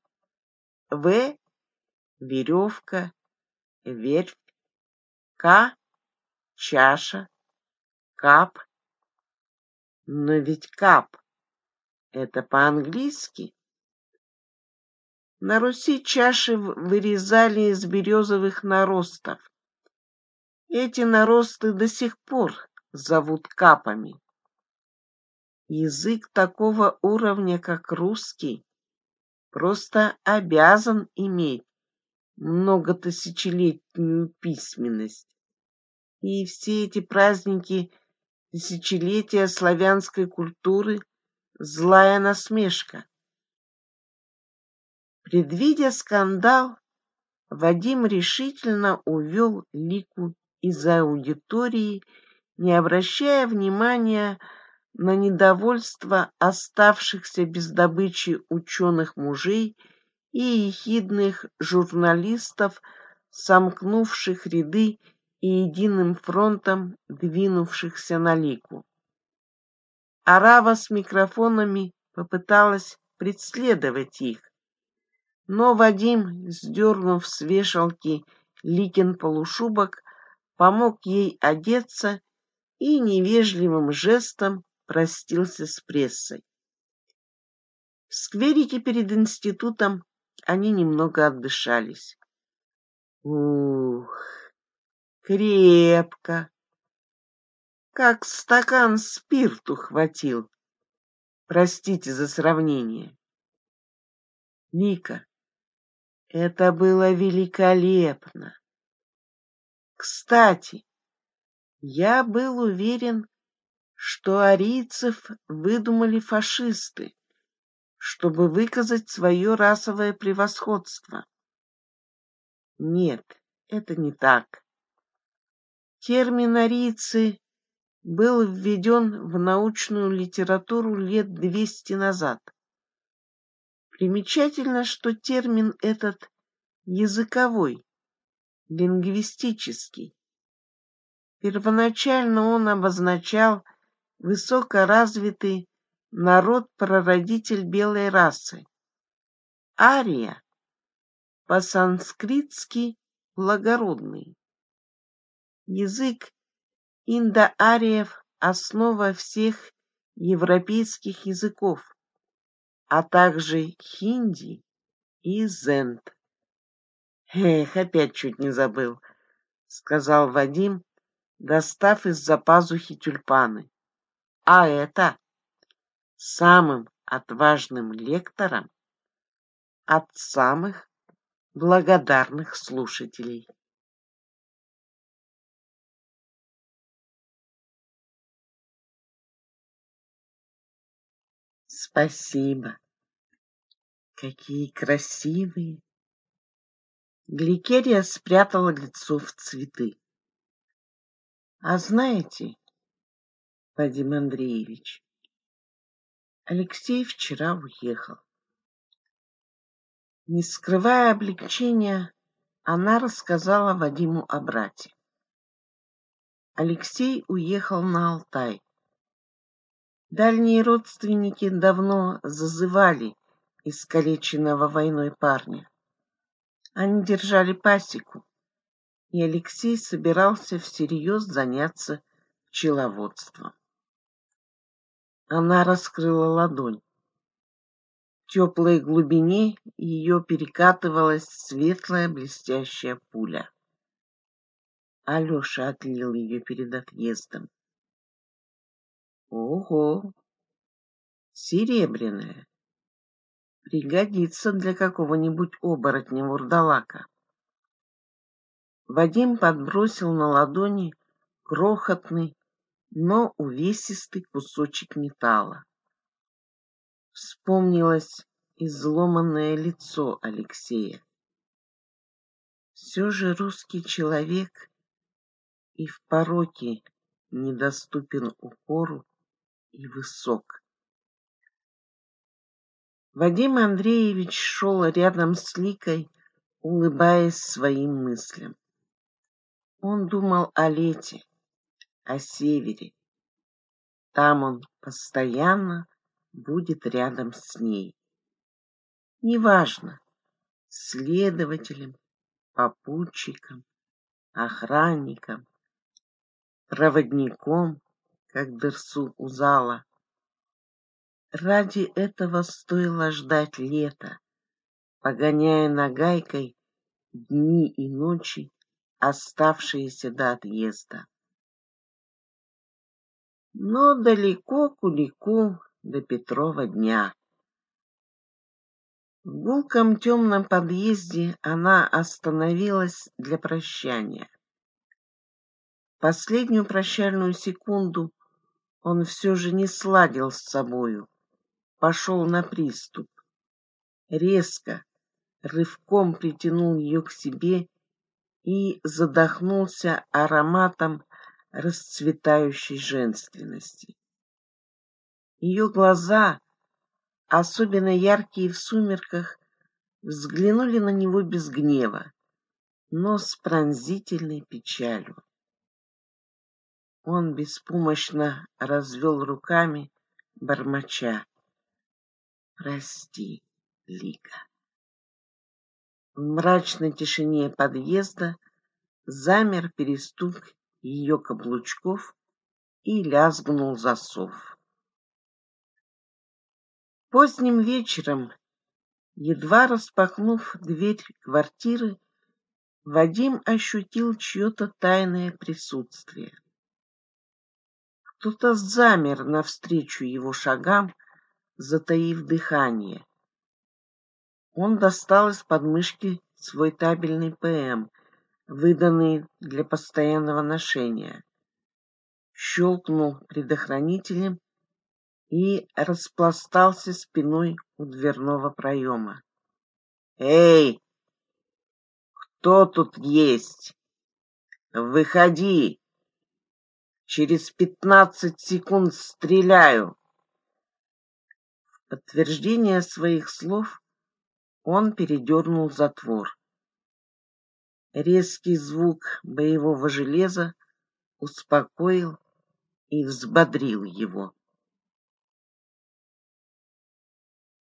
В — веревка, верфь, К — чаша, кап. Но ведь кап — это по-английски. На Руси чаши вырезали из березовых наростов. Эти наросты до сих пор зовут капами. Язык такого уровня, как русский, просто обязан иметь многотысячелетнюю письменность. И все эти праздники тысячелетия славянской культуры — злая насмешка. Предвидя скандал, Вадим решительно увел Лику из аудитории, не обращая внимания на недовольство оставшихся без добычи ученых мужей и ехидных журналистов, сомкнувших ряды и единым фронтом двинувшихся на Лику. Арава с микрофонами попыталась преследовать их, но Вадим, сдернув с вешалки Ликин полушубок, помог ей одеться и невежливым жестом простился с прессой. В скверике перед институтом они немного отдышались. Ух, крепко! Как стакан спирту хватил. Простите за сравнение. Ника, это было великолепно. Кстати, я был уверен, что арийцев выдумали фашисты, чтобы выказать свое расовое превосходство. Нет, это не так. Термин арийцы был введен в научную литературу лет двести назад. Примечательно, что термин этот языковой, лингвистический. Первоначально он обозначал высокоразвитый народ-прародитель белой расы. Ария по-санскритски благородный. Язык индоариев – основа всех европейских языков а также хинди и зент. Эх, опять чуть не забыл, сказал Вадим, достав из-за пазухи тюльпаны. А это самым отважным лектором от самых благодарных слушателей. Спасибо. Какие красивые! Гликерия спрятала лицо в цветы. А знаете, Вадим Андреевич, Алексей вчера уехал. Не скрывая облегчения, она рассказала Вадиму о брате. Алексей уехал на Алтай. Дальние родственники давно зазывали искалеченного войной парня. Они держали пасеку, и Алексей собирался всерьез заняться пчеловодством. Она раскрыла ладонь. В теплой глубине ее перекатывалась светлая блестящая пуля. Алеша отлил ее перед отъездом. Ого! Серебряная. Пригодится для какого-нибудь оборотня-вурдалака. Вадим подбросил на ладони крохотный, но увесистый кусочек металла. Вспомнилось изломанное лицо Алексея. Все же русский человек и в пороке недоступен упору и высок. Вадим Андреевич шел рядом с Ликой, улыбаясь своим мыслям. Он думал о лете, о севере. Там он постоянно будет рядом с ней. Неважно, следователем, попутчиком, охранником, проводником, как Дерсу Узала. Ради этого стоило ждать лета, погоняя нагайкой дни и ночи, оставшиеся до отъезда. Но далеко кулику до Петрова дня. В гулком темном подъезде она остановилась для прощания. Последнюю прощальную секунду он все же не сладил с собою, пошел на приступ. Резко, рывком притянул ее к себе и задохнулся ароматом расцветающей женственности. Ее глаза, особенно яркие в сумерках, взглянули на него без гнева, но с пронзительной печалью. Он беспомощно развел руками, бормоча. «Прости, Лика». В мрачной тишине подъезда замер перестук ее каблучков и лязгнул засов. Поздним вечером, едва распахнув дверь квартиры, Вадим ощутил чье-то тайное присутствие. Кто-то замер навстречу его шагам, затаив дыхание. Он достал из подмышки свой табельный ПМ, выданный для постоянного ношения. Щелкнул предохранителем и распластался спиной у дверного проема. «Эй! Кто тут есть? Выходи!» Через пятнадцать секунд стреляю. Подтверждение своих слов он передернул затвор. Резкий звук боевого железа успокоил и взбодрил его.